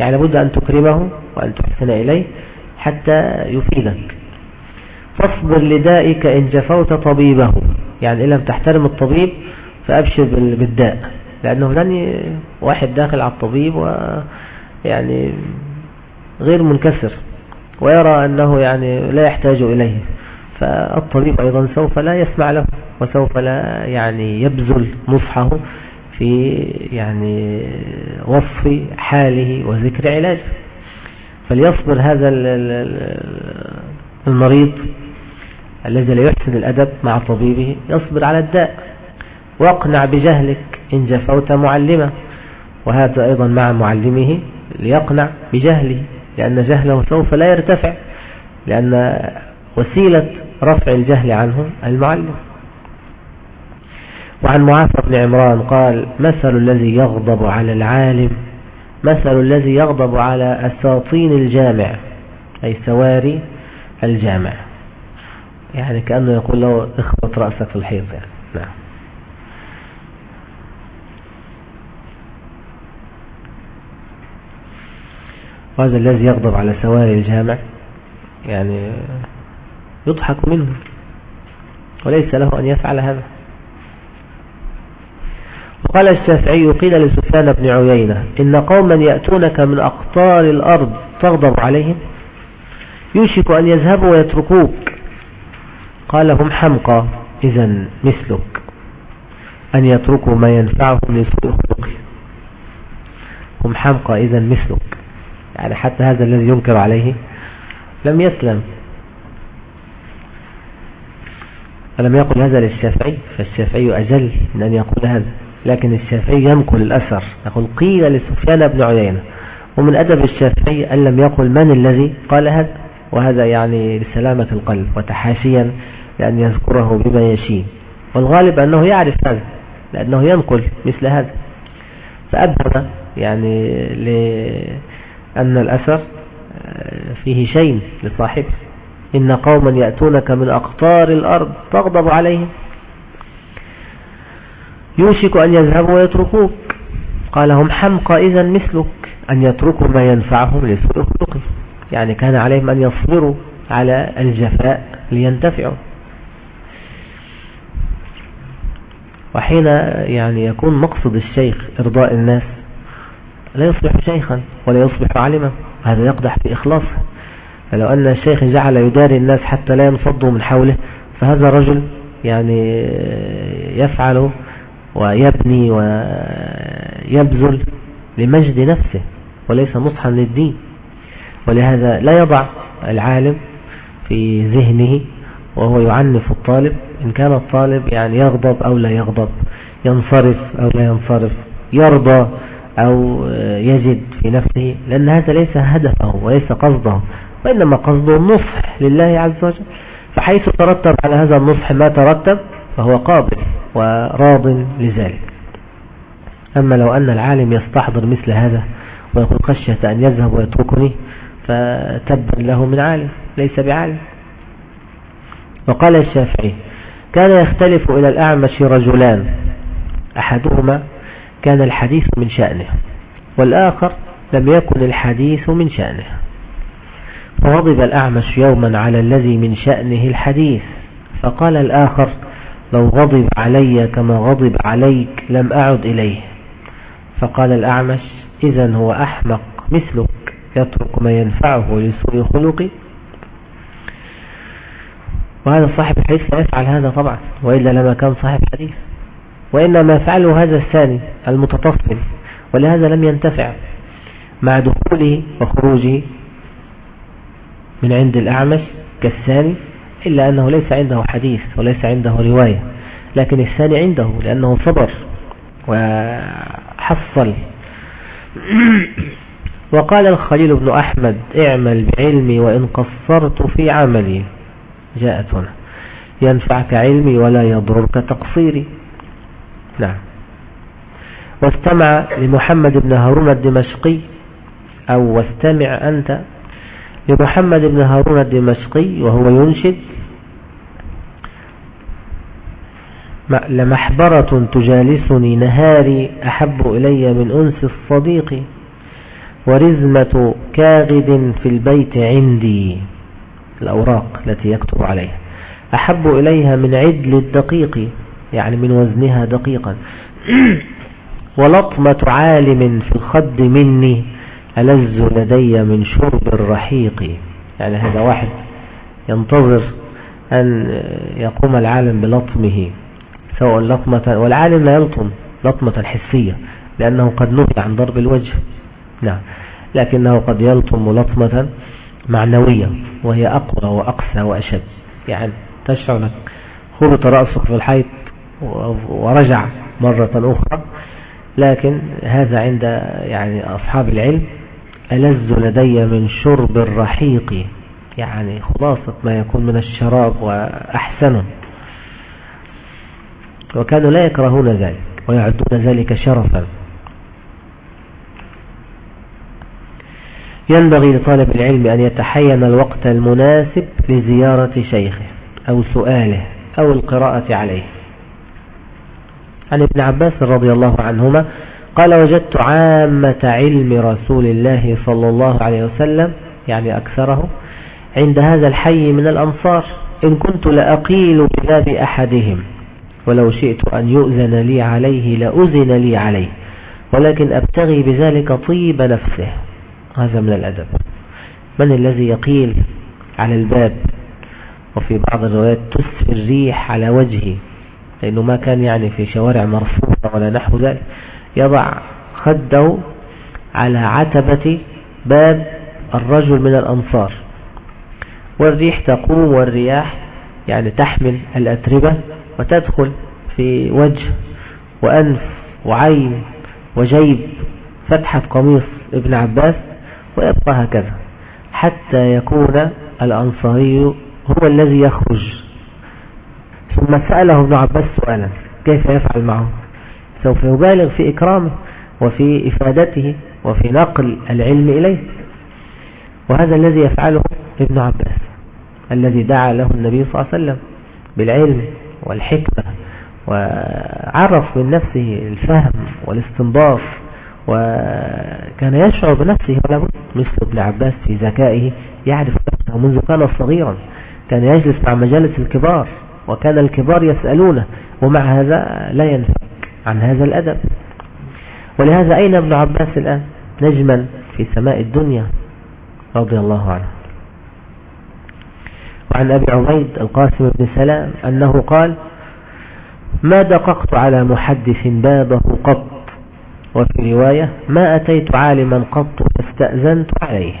Speaker 1: يعني لابد أن تكرمه وأن تحسن إليه حتى يفيدك. فاصبر لدائك إن جفوت طبيبه. يعني إن لم تحترم الطبيب فأبشر بالداء. لأنه لن واحد داخل على الطبيب ويعني غير منكسر ويرى أنه يعني لا يحتاج إليه. فالطبيب أيضا سوف لا يسمع له وسوف لا يعني يبذل نصحه في يعني وصف حاله وذكر علاجه. فليصبر هذا المريض الذي لا يحسن الأدب مع طبيبه يصبر على الداء. واقنع بجهلك إن جفوت معلمه وهذا أيضا مع معلمه ليقنع بجهله لأن جهله سوف لا يرتفع لأن وسيلة رفع الجهل عنه المعلم. وعن معافى بن عمران قال مثل الذي يغضب على العالم مثل الذي يغضب على أساطين الجامع أي سواري الجامع. يعني كأنه يقول له اخبط رأسك في الحيط يعني. نعم. وهذا الذي يغضب على سواري الجامع يعني يضحك منه وليس له أن يفعل هذا. وقال الشافعي قيل لسفيان بن عيينة إن قوما يأتونك من أقطار الأرض تغضب عليهم يوشك أن يذهبوا ويتركوك قال هم حمقى إذا مثلك أن يتركوا ما ينفعهم لسوء خلقه هم حمقى إذا مثلك. يعني حتى هذا الذي ينكر عليه لم يسلم. فلم يقل هذا للشافعي؟ فالشافعي أجل من أن يقول هذا. لكن الشافعي ينقل الأثر. يقول قيل لسفيان بن عيينة ومن أدب الشافعي أن لم يقل من الذي قال هذا وهذا يعني لسلامة القلب وتحاشيا لأن يذكره بما يشين. والغالب أنه يعرف هذا لأنه ينقل مثل هذا. فأبهم يعني لأن الأثر فيه شيء لصاحبه. إن قوما يأتونك من أقطار الأرض تغضب عليهم. يوشك أن يذهبوا ويتركوك. قال هم حمقى إذا مثلك. أن يتركوا ما ينفعهم لسوء خلقه يعني كان عليهم أن يصبروا على الجفاء لينتفعوا. وحين يعني يكون مقصد الشيخ إرضاء الناس لا يصبح شيخا ولا يصبح عالما هذا يقدح في إخلاصه. فلو أن الشيخ جعل يداري الناس حتى لا ينفضوا من حوله فهذا رجل يعني يفعل ويبني ويبذل لمجد نفسه وليس نصحا للدين. ولهذا لا يضع العالم في ذهنه وهو يعنف الطالب. إن كان الطالب يعني يغضب أو لا يغضب ينصرف أو لا ينصرف يرضى أو يجد في نفسه لأن هذا ليس هدفه وليس قصده وإنما قصده النصح لله عز وجل. فحيث ترتب على هذا النصح ما ترتب فهو قابل وراض لذلك. أما لو أن العالم يستحضر مثل هذا ويقول خشية أن يذهب ويتركني فتبا له من عالم ليس بعالم. وقال الشافعي كان يختلف إلى الأعمش رجلان أحدهما كان الحديث من شأنه والآخر لم يكن الحديث من شأنه. فغضب الأعمش يوما على الذي من شأنه الحديث فقال الآخر لو غضب علي كما غضب عليك لم أعد إليه. فقال الأعمش إذا هو أحمق مثلك يترك ما ينفعه لسوء خلقي وهذا صاحب الحديث لا يفعل هذا طبعا وإلا لما كان صاحب حديث وإنما فعله هذا الثاني المتطفل ولهذا لم ينتفع مع دخوله وخروجه من عند الأعمش كالثاني. إلا أنه ليس عنده حديث وليس عنده رواية لكن الثاني عنده لأنه صبر وحصل. [coughs] وقال الخليل بن أحمد اعمل بعلمي وإن قصرت في عملي. جاءت هنا ينفعك علمي ولا يضرك تقصيري. نعم. واستمع لمحمد بن هارون الدمشقي أو واستمع أنت لمحمد بن هارون الدمشقي وهو ينشد لمحبرة تجالسني نهاري أحب إلي من أنس الصديق ورزمة كاغد في البيت عندي الأوراق التي يكتب عليها. أحب إليها من عدل الدقيق يعني من وزنها دقيقا. [clears throat] ولطمة عالم في الخد مني ألز لدي من شرب الرحيق. يعني هذا واحد ينتظر أن يقوم العالم بلطمه سواء لطمة والعالم لا يلطم لطمة حسية لأنه قد نهي عن ضرب الوجه. نعم. لكنه قد يلطم لطمة معنوية وهي أقوى وأقسى وأشد. يعني تشعر لك خبط رأسك في الحيط ورجع مرة أخرى لكن هذا عند يعني أصحاب العلم ألذ لدي من شرب الرحيق. يعني خلاصة ما يكون من الشراب وأحسنه وكانوا لا يكرهون ذلك ويعدون ذلك شرفا. ينبغي لطالب العلم أن يتحين الوقت المناسب لزيارة شيخه أو سؤاله أو القراءة عليه. عن ابن عباس رضي الله عنهما قال وجدت عامة علم رسول الله صلى الله عليه وسلم يعني أكثره عند هذا الحي من الأنصار. إن كنت لأقيل بباب أحدهم ولو شئت أن يؤذن لي عليه لأذن لي عليه ولكن أبتغي بذلك طيب نفسه. هذا من الأدب. من الذي يقيل على الباب؟ وفي بعض الروايات تسفي الريح على وجهه لأنه ما كان يعني في شوارع مرفوضة ولا نحو ذلك. يضع خده على عتبة باب الرجل من الأنصار. والريح تقوم والرياح يعني تحمل الأتربة وتدخل في وجه وأنف وعين وجيب فتحة قميص ابن عباس ويبقى هكذا حتى يكون الأنصاري هو الذي يخرج. ثم سأله ابن عباس سؤالا كيف يفعل معه؟ سوف يبالغ في إكرامه وفي إفادته وفي نقل العلم إليه. وهذا الذي يفعله ابن عباس الذي دعا له النبي صلى الله عليه وسلم بالعلم والحكمة وعرف من نفسه الفهم والاستنباط وكان يشعر بنفسه ولا بد مثل ابن عباس في ذكائه يعرف نفسه منذ كان صغيرا. كان يجلس مع مجالس الكبار وكان الكبار يسألونه ومع هذا لا ينفك عن هذا الأدب. ولهذا أين ابن عباس الآن؟ نجما في سماء الدنيا رضي الله عنه. وعن أبي عبيد القاسم بن سلام أنه قال ما دققت على محدث بابه قط وفي رواية ما أتيت عالما قط فاستأذنت عليه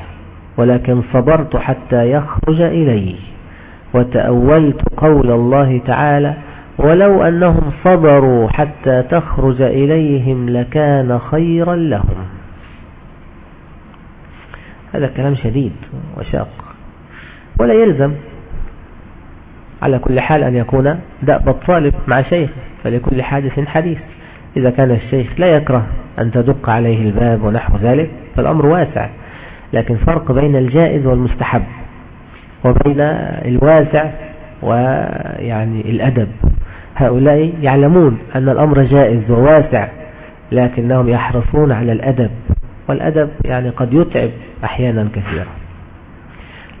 Speaker 1: ولكن صبرت حتى يخرج إلي وتأولت قول الله تعالى ولو أنهم صبروا حتى تخرج إليهم لكان خيرا لهم. هذا كلام شديد وشاق ولا يلزم على كل حال أن يكون دأب الطالب مع شيخ فلكل حادث حديث. إذا كان الشيخ لا يكره أن تدق عليه الباب ونحو ذلك فالأمر واسع لكن فرق بين الجائز والمستحب وبين الواسع ويعني الأدب. هؤلاء يعلمون أن الأمر جائز وواسع لكنهم يحرصون على الأدب والأدب يعني قد يتعب أحيانا كثيرا.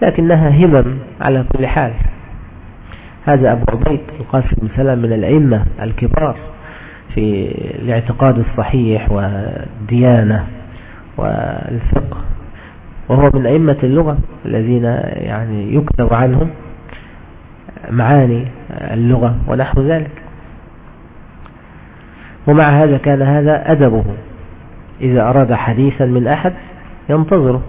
Speaker 1: لكنها همم على كل حال. هذا أبو عبيد القاسم سلام من الأئمة الكبار في الاعتقاد الصحيح والديانة والفقه وهو من أئمة اللغة الذين يعني يكتب عنهم معاني اللغة ونحو ذلك. ومع هذا كان هذا أدبه. إذا أراد حديثا من أحد ينتظره.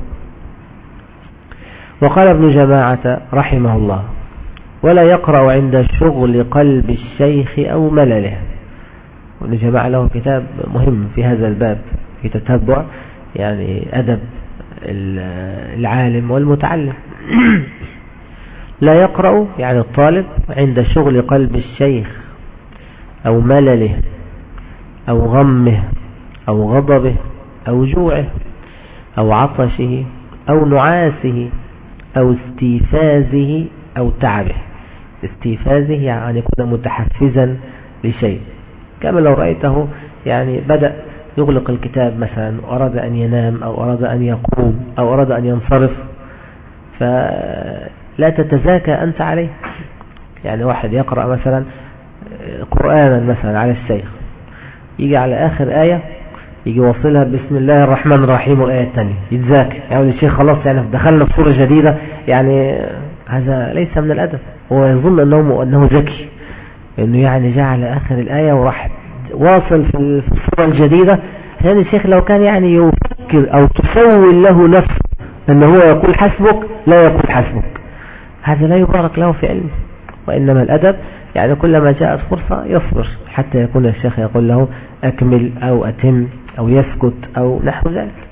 Speaker 1: وقال ابن جماعة رحمه الله ولا يقرأ عند شغل قلب الشيخ أو ملله. وابن جماعة له كتاب مهم في هذا الباب في تتبع يعني أدب العالم والمتعلم. [clears throat] لا يقرأ يعني الطالب عند شغل قلب الشيخ أو ملله أو غمه أو غضبه أو جوعه أو عطشه أو نعاسه أو استيفازه أو تعبه. استيفازه يعني يكون متحفزا لشيء. كما لو رأيته يعني بدأ يغلق الكتاب مثلا وأراد أن ينام أو أراد أن يقوم أو أراد أن ينصرف فلا تتزاكى أنت عليه. يعني واحد يقرأ مثلا قرآنا مثلا على الشيخ يجي على آخر آية يجي وصلها بسم الله الرحمن الرحيم والآية الثانية يتذاكى يعني الشيخ خلاص يعني دخلنا في صورة جديدة يعني هذا ليس من الأدب. هو يظن أنه, أنه ذكي أنه يعني جعل آخر الآية وراح واصل في الصورة الجديدة. يعني الشيخ لو كان يعني يفكر أو تسول له نفسه أنه هو يقول حسبك لا يقول حسبك. هذا لا يبارك له في علمه وإنما الأدب يعني كلما جاءت فرصة يصبر حتى يكون الشيخ يقول له أكمل أو أتم أو يسكت أو نحو ذلك.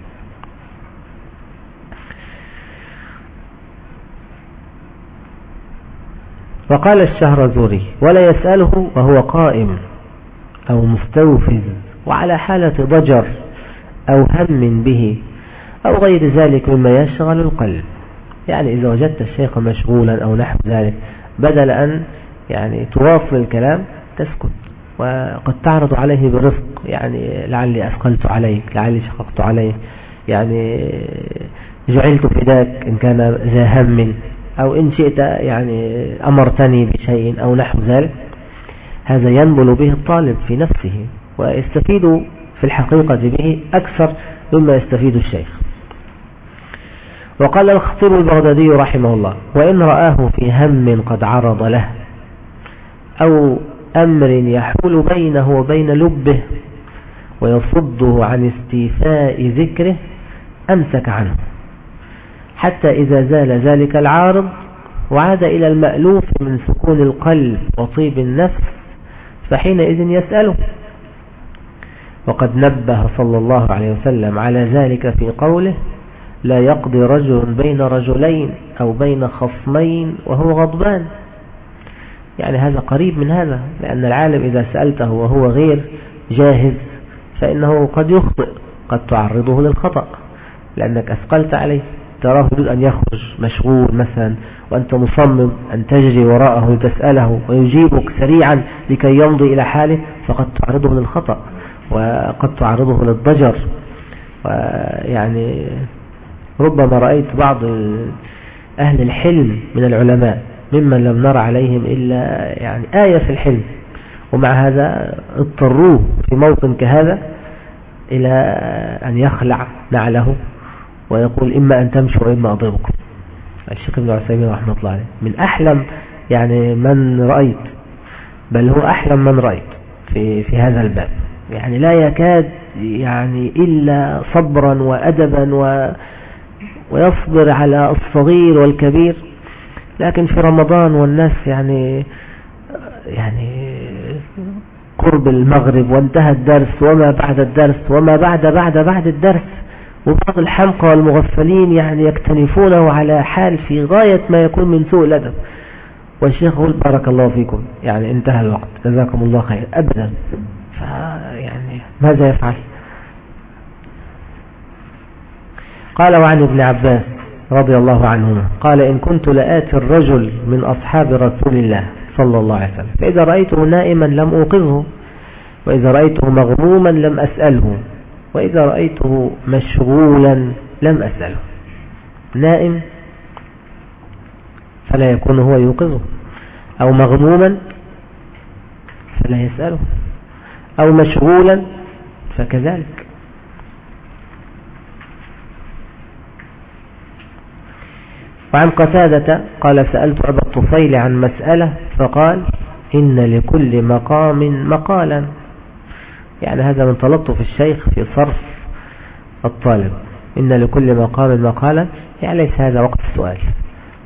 Speaker 1: وقال الشهرزوري ولا يسأله وهو قائم أو مستوفز وعلى حالة ضجر أو هم به أو غير ذلك مما يشغل القلب. يعني إذا وجدت الشيخ مشغولا أو نحو ذلك بدل أن يعني تواصل الكلام تسكت. وقد تعرض عليه برفق يعني لعلي أثقلت عليك لعلي شققت عليك يعني جعلت فداك إن كان ذا هم أو إن شئت يعني أمرتني بشيء أو نحو ذلك. هذا ينبل به الطالب في نفسه ويستفيد في الحقيقة به أكثر مما يستفيد الشيخ. وقال الخطيب البغدادي رحمه الله وإن رآه في هم قد عرض له أو أمر يحول بينه وبين لبه ويصده عن استيفاء ذكره أمسك عنه. حتى إذا زال ذلك العارض وعاد إلى المألوف من سكون القلب وطيب النفس فحينئذ يسأله. وقد نبه صلى الله عليه وسلم على ذلك في قوله لا يقضي رجل بين رجلين أو بين خصمين وهو غضبان. يعني هذا قريب من هذا لأن العالم إذا سألته وهو غير جاهز فإنه قد يخطئ قد تعرضه للخطأ. لأنك أثقلت عليه تراه يريد أن يخرج مشغول مثلا وأنت مصمم أن تجري وراءه لتسأله ويجيبك سريعا لكي يمضي إلى حاله فقد تعرضه للخطأ وقد تعرضه للضجر. ويعني ربما رأيت بعض أهل الحلم من العلماء ممن لم نرى عليهم إلا يعني آية في الحلم ومع هذا اضطروه في موطن كهذا إلى أن يخلع نعله ويقول إما أن تمشوا وإما أضربكم الشيخ ابن عثيمين رحمة الله عليه من أحلم يعني من رأيت بل هو أحلم من رأيت في, في هذا الباب. يعني لا يكاد يعني إلا صبرا وأدبا و ويصبر على الصغير والكبير. لكن في رمضان والناس يعني يعني قرب المغرب وانتهى الدرس وما بعد الدرس وما بعد بعد بعد الدرس وبعض الحمقى والمغفلين يعني يكتنفونه على حال في غاية ما يكون من سوء الأدب. والشيخ يقول بارك الله فيكم. يعني انتهى الوقت. جزاكم الله خير. أبدا. يعني ماذا يفعل؟ قال وعن ابن عباس رضي الله عنهما قال إن كنت لآتي الرجل من أصحاب رسول الله صلى الله عليه وسلم فإذا رأيته نائما لم أوقظه وإذا رأيته مغموما لم أسأله وإذا رأيته مشغولا لم أسأله نائم فلا يكون هو يوقظه أو مغموما فلا يسأله أو مشغولا فكذلك وعن قتادة قال سألت أبا الطفيل عن مسألة فقال إن لكل مقام مقالا. يعني هذا من تلطف الشيخ في صرف الطالب. إن لكل مقام مقالا. يعني ليس هذا وقت السؤال.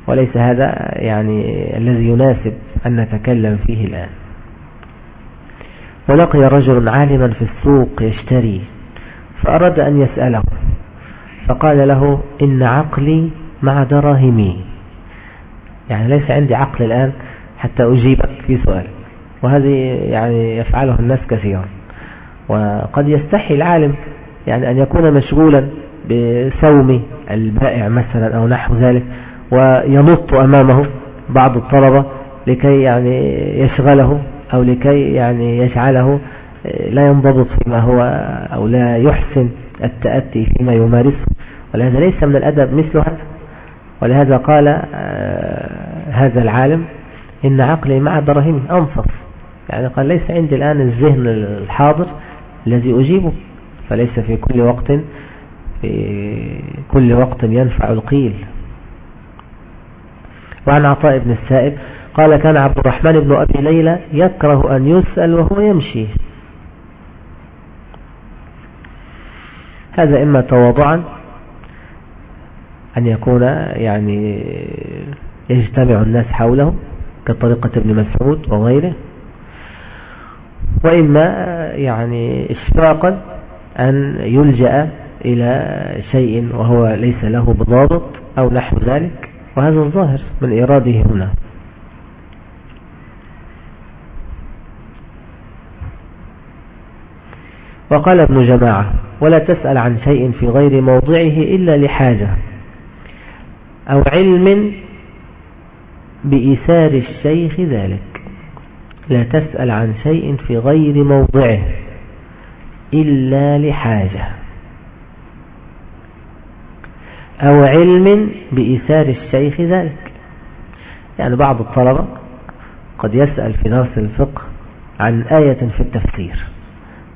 Speaker 1: وليس هذا يعني الذي يناسب أن نتكلم فيه الآن. ولقي رجل عالما في السوق يشتري. فأراد أن يسأله. فقال له إن عقلي مع دراهمي. يعني ليس عندي عقل الآن حتى أجيبك في سؤال. وهذه يعني يفعله الناس كثيرا. وقد يستحي العالم يعني أن يكون مشغولا بسوم البائع مثلا أو نحو ذلك وينط أمامه بعض الطلبة لكي يعني يشغله أو لكي يعني يجعله لا ينضبط فيما هو أو لا يحسن التأتي فيما يمارسه. ولهذا ليس من الأدب مثل هذا ولهذا قال آه، هذا العالم إن عقلي مع دراهمي أنصف يعني قال ليس عندي الآن الذهن الحاضر الذي أجيبه فليس في كل وقت في كل وقت ينفع القيل. وعن عطاء بن السائب قال كان عبد الرحمن بن أبي ليلى يكره أن يسأل وهو يمشي. هذا إما تواضعا أن يكون يعني يجتمع الناس حوله كطريقة ابن مسعود وغيره وإما يعني إشفاقا أن يلجأ إلى شيء وهو ليس له بضابط أو نحو ذلك وهذا الظاهر من إراده هنا. وقال ابن جماعة ولا تسأل عن شيء في غير موضعه إلا لحاجة. أو علم بإيثار الشيخ ذلك. لا تسأل عن شيء في غير موضعه إلا لحاجة. أو علم بإيثار الشيخ ذلك. يعني بعض الطلبة قد يسأل في درس الفقه عن آية في التفسير.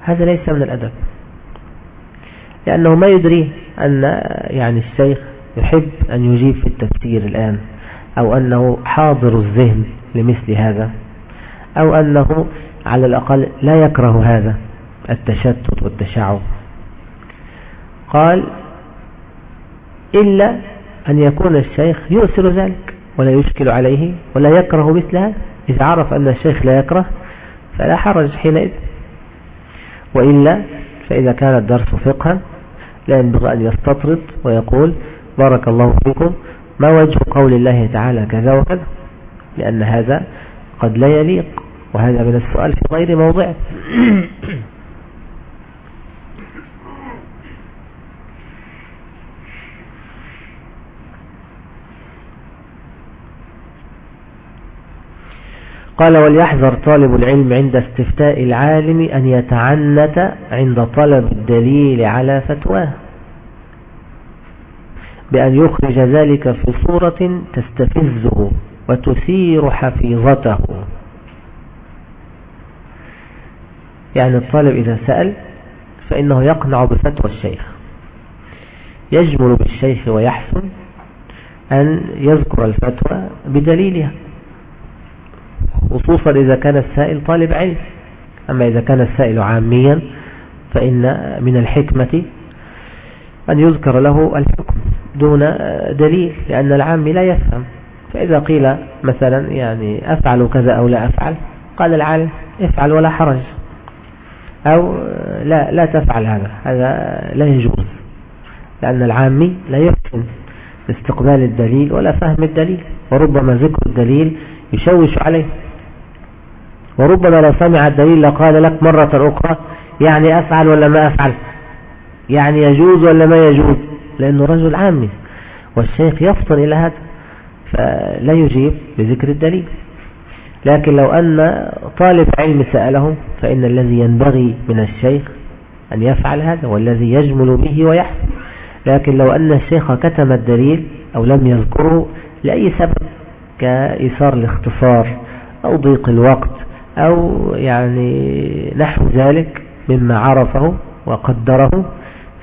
Speaker 1: هذا ليس من الأدب. لأنه ما يدري أن يعني الشيخ يحب أن يجيب في التفسير الآن أو أنه حاضر الذهن لمثل هذا أو أنه على الأقل لا يكره هذا التشتت والتشعب قال إلا أن يكون الشيخ يؤثر ذلك ولا يشكل عليه ولا يكره مثل هذا إذا عرف أن الشيخ لا يكره فلا حرج حينئذ. وإلا فإذا كان الدرس فقها لا ينبغي أن يستطرد ويقول بارك الله فيكم. ما وجه قول الله تعالى كذا وكذا؟ لأن هذا قد لا يليق وهذا من السؤال في غير موضعه [coughs] قال وليحذر طالب العلم عند استفتاء العالم أن يتعنت عند طلب الدليل على فتواه. بأن يخرج ذلك في صورة تستفزه وتثير حفيظته. يعني الطالب إذا سأل فإنه يقنع بفتوى الشيخ. يجمل بالشيخ ويحسن أن يذكر الفتوى بدليلها خصوصا إذا كان السائل طالب علم. أما إذا كان السائل عاميا فإن من الحكمة أن يذكر له الحكم دون دليل لأن العام لا يفهم. فإذا قيل مثلا يعني أفعل كذا أو لا أفعل قال العالم افعل ولا حرج أو لا لا تفعل هذا هذا لا يجوز لأن العامي لا يحسن استقبال الدليل ولا فهم الدليل وربما ذكر الدليل يشوش عليه. وربما لو سمع الدليل لقال لك مرة أخرى يعني أفعل ولا ما أفعل؟ يعني يجوز ولا ما يجوز؟ لأنه رجل عامي والشيخ يفطن إلى هذا فلا يجيب بذكر الدليل. لكن لو أن طالب علم سأله فإن الذي ينبغي من الشيخ أن يفعل هذا والذي يجمل به ويحسن. لكن لو أن الشيخ كتم الدليل أو لم يذكره لأي سبب كإثار الاختصار أو ضيق الوقت أو يعني نحو ذلك مما عرفه وقدره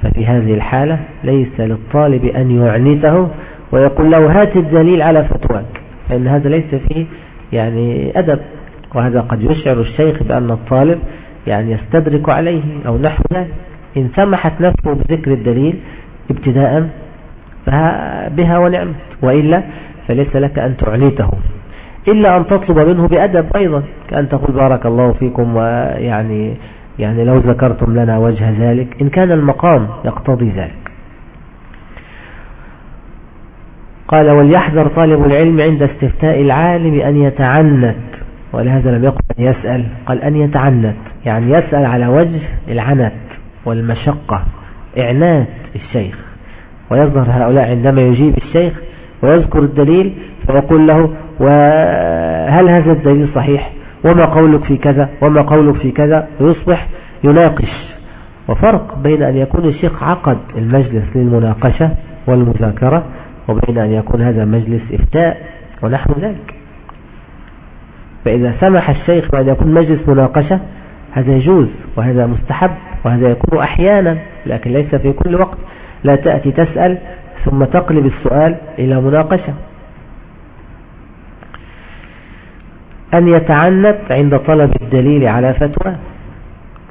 Speaker 1: ففي هذه الحالة ليس للطالب أن يعنته ويقول له هات الدليل على فتواك فإن هذا ليس فيه يعني أدب وهذا قد يشعر الشيخ بأن الطالب يعني يستدرك عليه أو نحو إن سمحت نفسه بذكر الدليل ابتداء فبها ونعمت وإلا فليس لك أن تعنيته. إلا أن تطلب منه بأدب أيضا كأن تقول بارك الله فيكم ويعني يعني لو ذكرتم لنا وجه ذلك إن كان المقام يقتضي ذلك. قال وليحذر طالب العلم عند استفتاء العالم أن يتعنت. ولهذا لم يقل أن يسأل قال أن يتعنت. يعني يسأل على وجه العنت والمشقة إعنات الشيخ. ويظهر هؤلاء عندما يجيب الشيخ ويذكر الدليل فيقول له وهل هذا الدليل صحيح؟ وما قولك في كذا وما قولك في كذا ويصبح يناقش. وفرق بين أن يكون الشيخ عقد المجلس للمناقشة والمذاكرة وبين أن يكون هذا مجلس إفتاء ونحو ذلك. فإذا سمح الشيخ بأن يكون مجلس مناقشة هذا يجوز وهذا مستحب وهذا يكون أحيانا لكن ليس في كل وقت. لا تأتي تسأل ثم تقلب السؤال إلى مناقشة. أن يتعنت عند طلب الدليل على فتوى.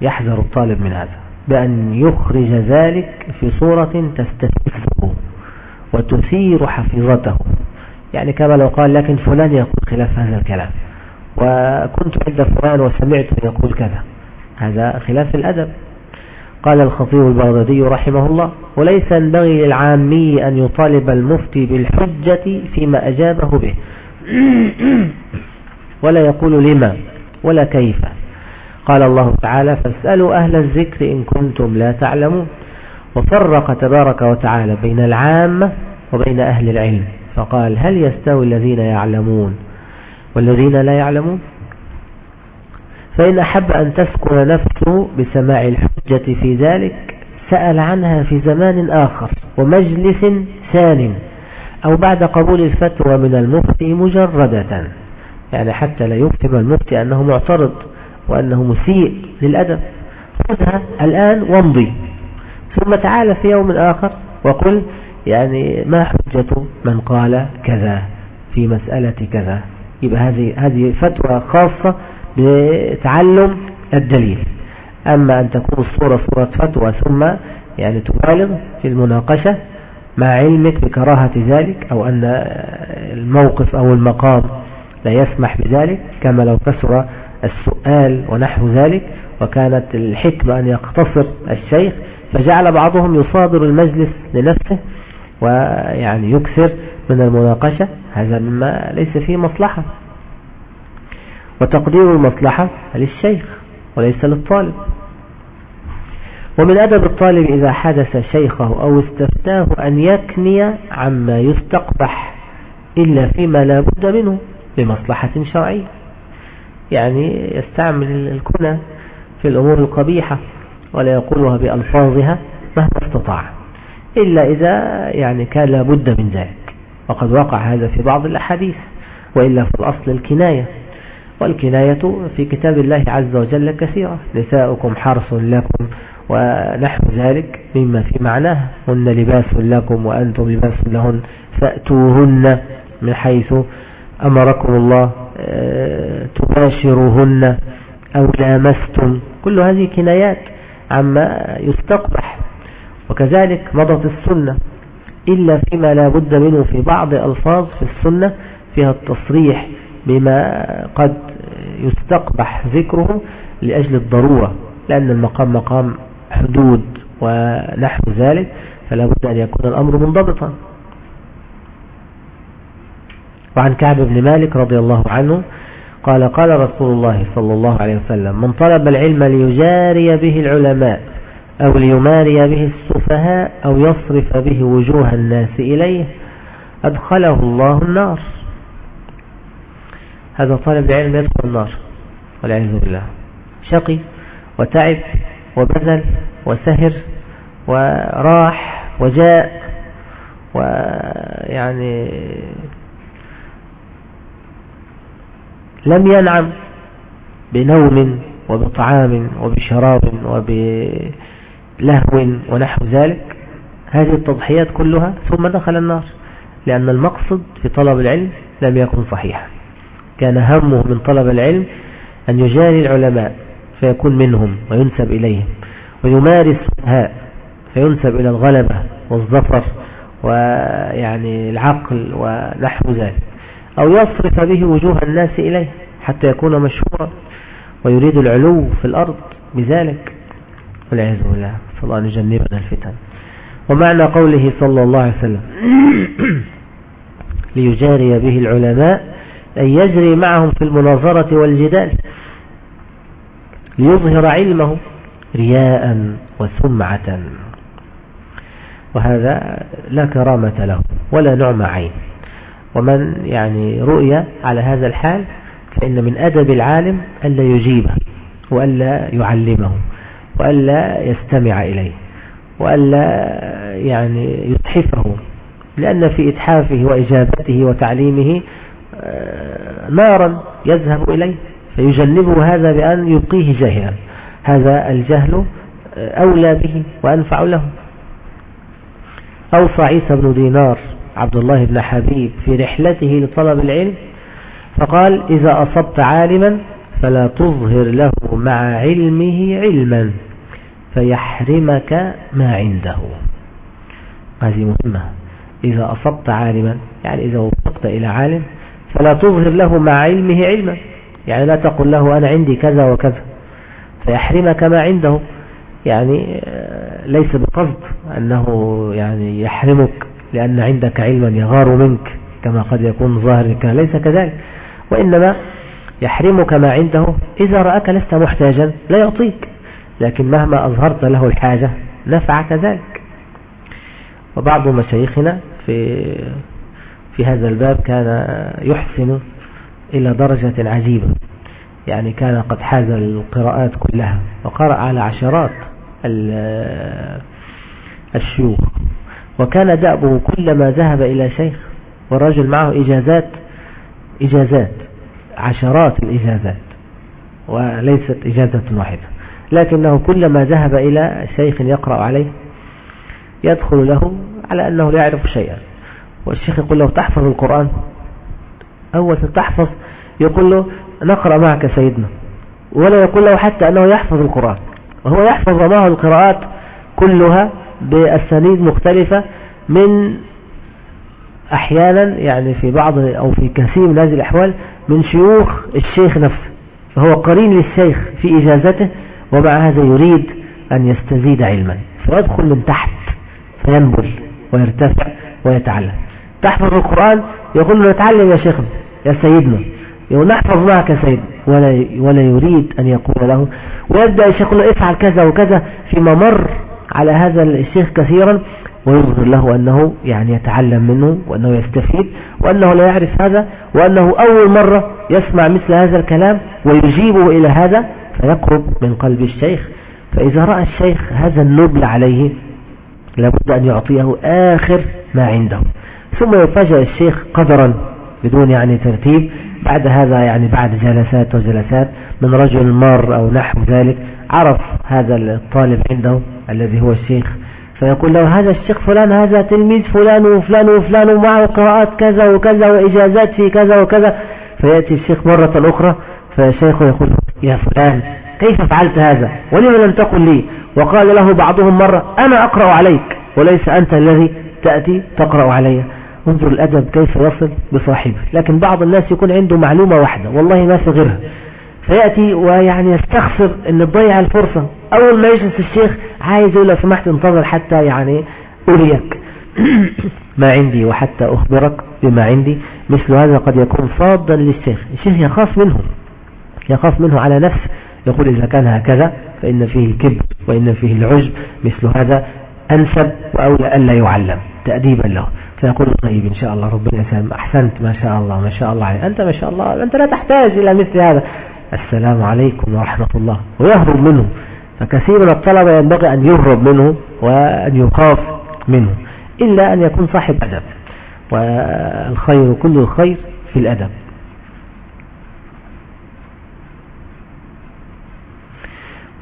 Speaker 1: يحذر الطالب من هذا. بأن يخرج ذلك في صورة تستفزه وتثير حفيظته. يعني كما لو قال لكن فلان يقول خلاف هذا الكلام. وكنت عند فلان وسمعت يقول كذا. هذا خلاف الأدب. قال الخطيب البغدادي رحمه الله وليس ينبغي للعامي أن يطالب المفتي بالحجة فيما أجابه به. [clears throat] ولا يقول لما ولا كيف. قال الله تعالى فاسألوا أهل الذكر إن كنتم لا تعلمون. وفرق تبارك وتعالى بين العامة وبين أهل العلم. فقال هل يستوي الذين يعلمون والذين لا يعلمون؟ فإن أحب أن تسكن نفسه بسماع الحجة في ذلك سأل عنها في زمان آخر ومجلس ثان أو بعد قبول الفتوى من المفتي مجردة. يعني حتى لا يفهم المفتي أنه معترض وأنه مسيء للأدب. خذها الآن وامضي. ثم تعال في يوم آخر وقل يعني ما حجة من قال كذا في مسألة كذا. يبقى هذه هذه فتوى خاصة بتعلم الدليل. أما أن تكون الصورة صورة فتوى ثم يعني تبالغ في المناقشة مع علمك بكراهة ذلك أو أن الموقف أو المقام لا يسمح بذلك كما لو كسر السؤال ونحو ذلك وكانت الحكمة أن يقتصر الشيخ فجعل بعضهم يصادر المجلس لنفسه ويعني يكثر من المناقشة. هذا مما ليس فيه مصلحة. وتقدير المصلحة للشيخ وليس للطالب. ومن أدب الطالب إذا حدث شيخه أو استفتاه أن يكني عما يستقبح إلا فيما لا بد منه. لمصلحة شرعية. يعني يستعمل الكنى في الأمور القبيحة ولا يقولها بألفاظها مهما استطاع إلا إذا يعني كان لابد من ذلك. وقد وقع هذا في بعض الأحاديث وإلا في الأصل الكناية. والكناية في كتاب الله عز وجل كثيرة نساؤكم حرص لكم ونحو ذلك مما في معناه. هن لباس لكم وأنتم لباس لهن فأتوهن من حيث أمركم الله آه، تباشرهن أو لامستم. كل هذه كنايات عما يستقبح. وكذلك مضت السنة إلا فيما لا بد منه في بعض ألفاظ في السنة فيها التصريح بما قد يستقبح ذكره لأجل الضرورة. لأن المقام مقام حدود ونحو ذلك فلا بد أن يكون الأمر منضبطا. وعن كعب بن مالك رضي الله عنه قال قال رسول الله صلى الله عليه وسلم من طلب العلم ليجاري به العلماء أو ليماري به السفهاء أو يصرف به وجوه الناس إليه أدخله الله النار. هذا طالب العلم يدخل النار والعياذ بالله. شقي وتعب وبذل وسهر وراح وجاء ويعني لم ينعم بنوم وبطعام وبشراب وبلهو ونحو ذلك. هذه التضحيات كلها ثم دخل النار لأن المقصد في طلب العلم لم يكن صحيحا. كان همه من طلب العلم أن يجاري العلماء فيكون منهم وينسب إليهم ويمارس ها فينسب إلى الغلبة والظفر ويعني العقل ونحو ذلك. أو يصرف به وجوه الناس إليه حتى يكون مشهورا ويريد العلو في الأرض بذلك والعياذ بالله. أن يجنبنا الفتن. ومعنى قوله صلى الله عليه وسلم [clears throat] ليجاري به العلماء أن يجري معهم في المناظرة والجدال ليظهر علمه رياء وسمعة. وهذا لا كرامة له ولا نعم عين. ومن يعني رؤية على هذا الحال فإن من أدب العالم ألا يجيبه وألا يعلمه وألا يستمع إليه وألا يعني يتحفه لأن في إتحافه وإجابته وتعليمه آه، نارا يذهب إليه فيجنبه هذا بأن يبقيه جاهلا. هذا الجهل آه، أولى به وأنفع له. أوصى عيسى بن دينار عبد الله بن حبيب في رحلته لطلب العلم فقال إذا أصبت عالما فلا تظهر له مع علمه علما فيحرمك ما عنده. هذه مهمة. إذا أصبت عالما يعني إذا وفقت إلى عالم فلا تظهر له مع علمه علما. يعني لا تقل له أنا عندي كذا وكذا فيحرمك ما عنده. يعني آه، ليس بقصد أنه يعني يحرمك. لأن عندك علما يغار منك كما قد يكون ظاهر ليس كذلك. وإنما يحرمك ما عنده إذا رأك لست محتاجا لا يعطيك لكن مهما أظهرت له الحاجة نفعك ذلك. وبعض مشايخنا في في هذا الباب كان يحسن إلى درجة عجيبة يعني كان قد حاز القراءات كلها وقرأ على عشرات الشيوخ. وكان دأبه كلما ذهب إلى شيخ والرجل معه إجازات إجازات عشرات الإجازات وليست إجازة واحدة لكنه كلما ذهب إلى شيخ يقرأ عليه يدخل له على أنه لا يعرف شيئا والشيخ يقول له تحفظ القرآن؟ أول تحفظ يقول له نقرأ معك سيدنا ولا يقول له حتى أنه يحفظ القرآن وهو يحفظ معه القراءات كلها بأسانيد مختلفة من أحيانا يعني في بعض أو في كثير من هذه الأحوال من شيوخ الشيخ نفسه فهو قرين للشيخ في إجازته ومع هذا يريد أن يستزيد علما. فيدخل من تحت فينبل ويرتفع ويتعلم. تحفظ القرآن؟ يقول له نتعلم يا شيخنا يا سيدنا. يقول نحفظ معك سيد ولا, ولا يريد أن يقول له ويبدأ الشيخ له افعل كذا وكذا فيما مر على هذا الشيخ كثيرا ويظهر له أنه يعني يتعلم منه وأنه يستفيد وأنه لا يعرف هذا وأنه أول مرة يسمع مثل هذا الكلام ويجيبه إلى هذا فيقرب من قلب الشيخ. فإذا رأى الشيخ هذا النبل عليه لابد أن يعطيه آخر ما عنده. ثم يفاجأ الشيخ قدرا بدون يعني ترتيب بعد هذا يعني بعد جلسات وجلسات من رجل مار أو نحو ذلك عرف هذا الطالب عنده الذي هو الشيخ فيقول له هذا الشيخ فلان هذا تلميذ فلان وفلان وفلان ومعه قراءات كذا وكذا وإجازات في كذا وكذا. فيأتي الشيخ مرة أخرى فالشيخ يقول يا فلان كيف فعلت هذا؟ ولم لم تقل لي؟ وقال له بعضهم مرة أنا أقرأ عليك وليس أنت الذي تأتي تقرأ علي. انظر الأدب كيف يصل بصاحبه. لكن بعض الناس يكون عنده معلومة واحدة والله ما في غيرها فيأتي ويعني يستخسر إن تضيع الفرصة. أول ما يجلس الشيخ عايز يقول لو سمحت انتظر حتى يعني أريك. [coughs] ما عندي وحتى أخبرك بما عندي. مثل هذا قد يكون صادا للشيخ. الشيخ يخاف منه. يخاف منه على نفسه يقول إذا كان هكذا فإن فيه الكبر وإن فيه العجب. مثل هذا أنسب وأولى ألا يعلم. تأديبا له. فيقول طيب إن شاء الله ربنا يسلم أحسنت. ما شاء الله. ما شاء الله عليك. أنت ما شاء الله. أنت لا تحتاج إلى مثل هذا. السلام عليكم ورحمة الله. ويهرب منه. فكثير من الطلبة ينبغي أن يهرب منه وأن يخاف منه إلا أن يكون صاحب أدب. والخير كل الخير في الأدب.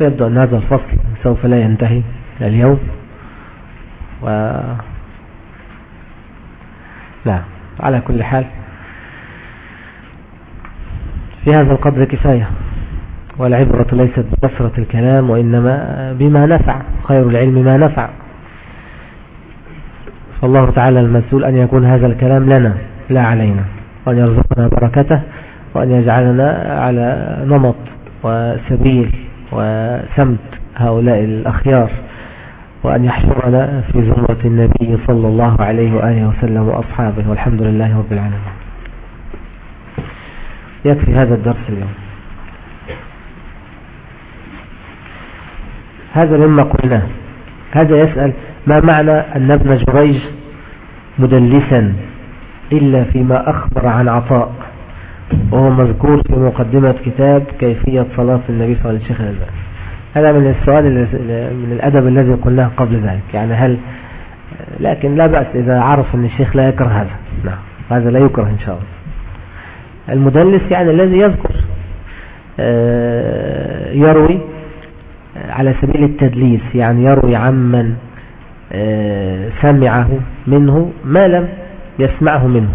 Speaker 1: ويبدو أن هذا الفصل سوف لا ينتهي اليوم. و لا على كل حال. في هذا القدر كفاية. والعبرة ليست بكثرة الكلام وإنما بما نفع خير العلم ما نفع. فالله تعالى المسؤول أن يكون هذا الكلام لنا لا علينا. وأن يرزقنا بركته وأن يجعلنا على نمط وسبيل وسمت هؤلاء الأخيار. وأن يحشرنا في زمرة النبي صلى الله عليه وآله وسلم وأصحابه. والحمد لله رب العالمين. يكفي هذا الدرس اليوم. هذا مما قلناه. هذا يسأل ما معنى أن ابن جريج مدلسا إلا فيما أخبر عن عطاء وهو مذكور في مقدمة كتاب كيفية صلاة النبي صلى الله عليه وسلم. هذا من السؤال من الأدب الذي قلناه قبل ذلك. يعني هل لكن لا بأس إذا عرف أن الشيخ لا يكره هذا. نعم. هذا لا يكره إن شاء الله. المدلس يعني الذي يذكر آه، يروي على سبيل التدليس يعني يروي عمن آه، سمعه منه ما لم يسمعه منه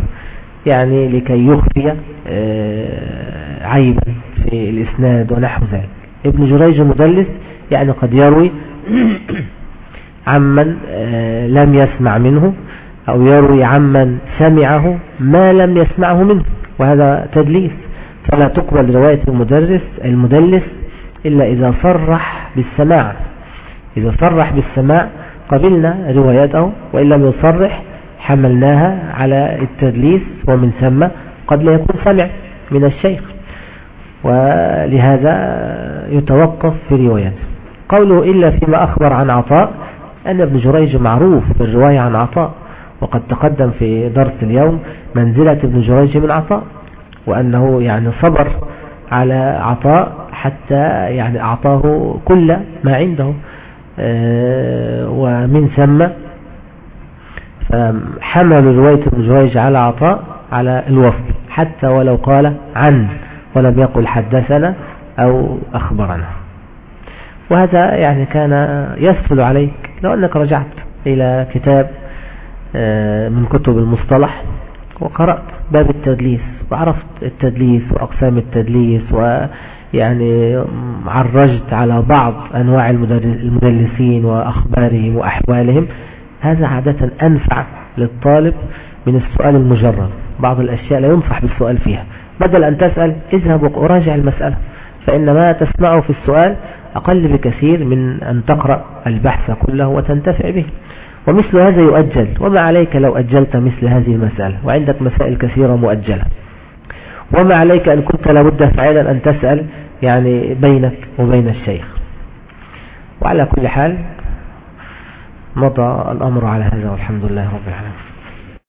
Speaker 1: يعني لكي يخفي آه، عيبا في الإسناد ونحو ذلك. ابن جريج المدلس يعني قد يروي [coughs] عمن آه، لم يسمع منه أو يروي عمن سمعه ما لم يسمعه منه. وهذا تدليس. فلا تقبل رواية المدرس المدلس إلا إذا صرح بالسماع. إذا صرح بالسماع قبلنا روايته وإن لم يصرح حملناها على التدليس ومن ثم قد لا يكون سمع من الشيخ. ولهذا يتوقف في روايته قوله إلا فيما أخبر عن عطاء أن ابن جريج معروف بالرواية عن عطاء. وقد تقدم في درس اليوم منزلة ابن جريج من عطاء وأنه يعني صبر على عطاء حتى يعني أعطاه كل ما عنده آه، ومن ثم فحمل رواية ابن جريج على عطاء على الوفد حتى ولو قال عن ولم يقل حدثنا أو أخبرنا. وهذا يعني كان يسهل عليك لو أنك رجعت إلى كتاب من كتب المصطلح وقرأت باب التدليس وعرفت التدليس وأقسام التدليس ويعني عرجت على بعض أنواع المدلسين وأخبارهم وأحوالهم. هذا عادة أنفع للطالب من السؤال المجرد. بعض الأشياء لا ينصح بالسؤال فيها. بدل أن تسأل اذهب وراجع المسألة. فإن ما تسمعه في السؤال أقل بكثير من أن تقرأ البحث كله وتنتفع به. ومثل هذا يؤجل. وما عليك لو أجلت مثل هذه المسألة؟ وعندك مسائل كثيرة مؤجلة. وما عليك أن كنت لابد فعلا أن تسأل يعني بينك وبين الشيخ. وعلى كل حال مضى الأمر على هذا والحمد لله رب العالمين.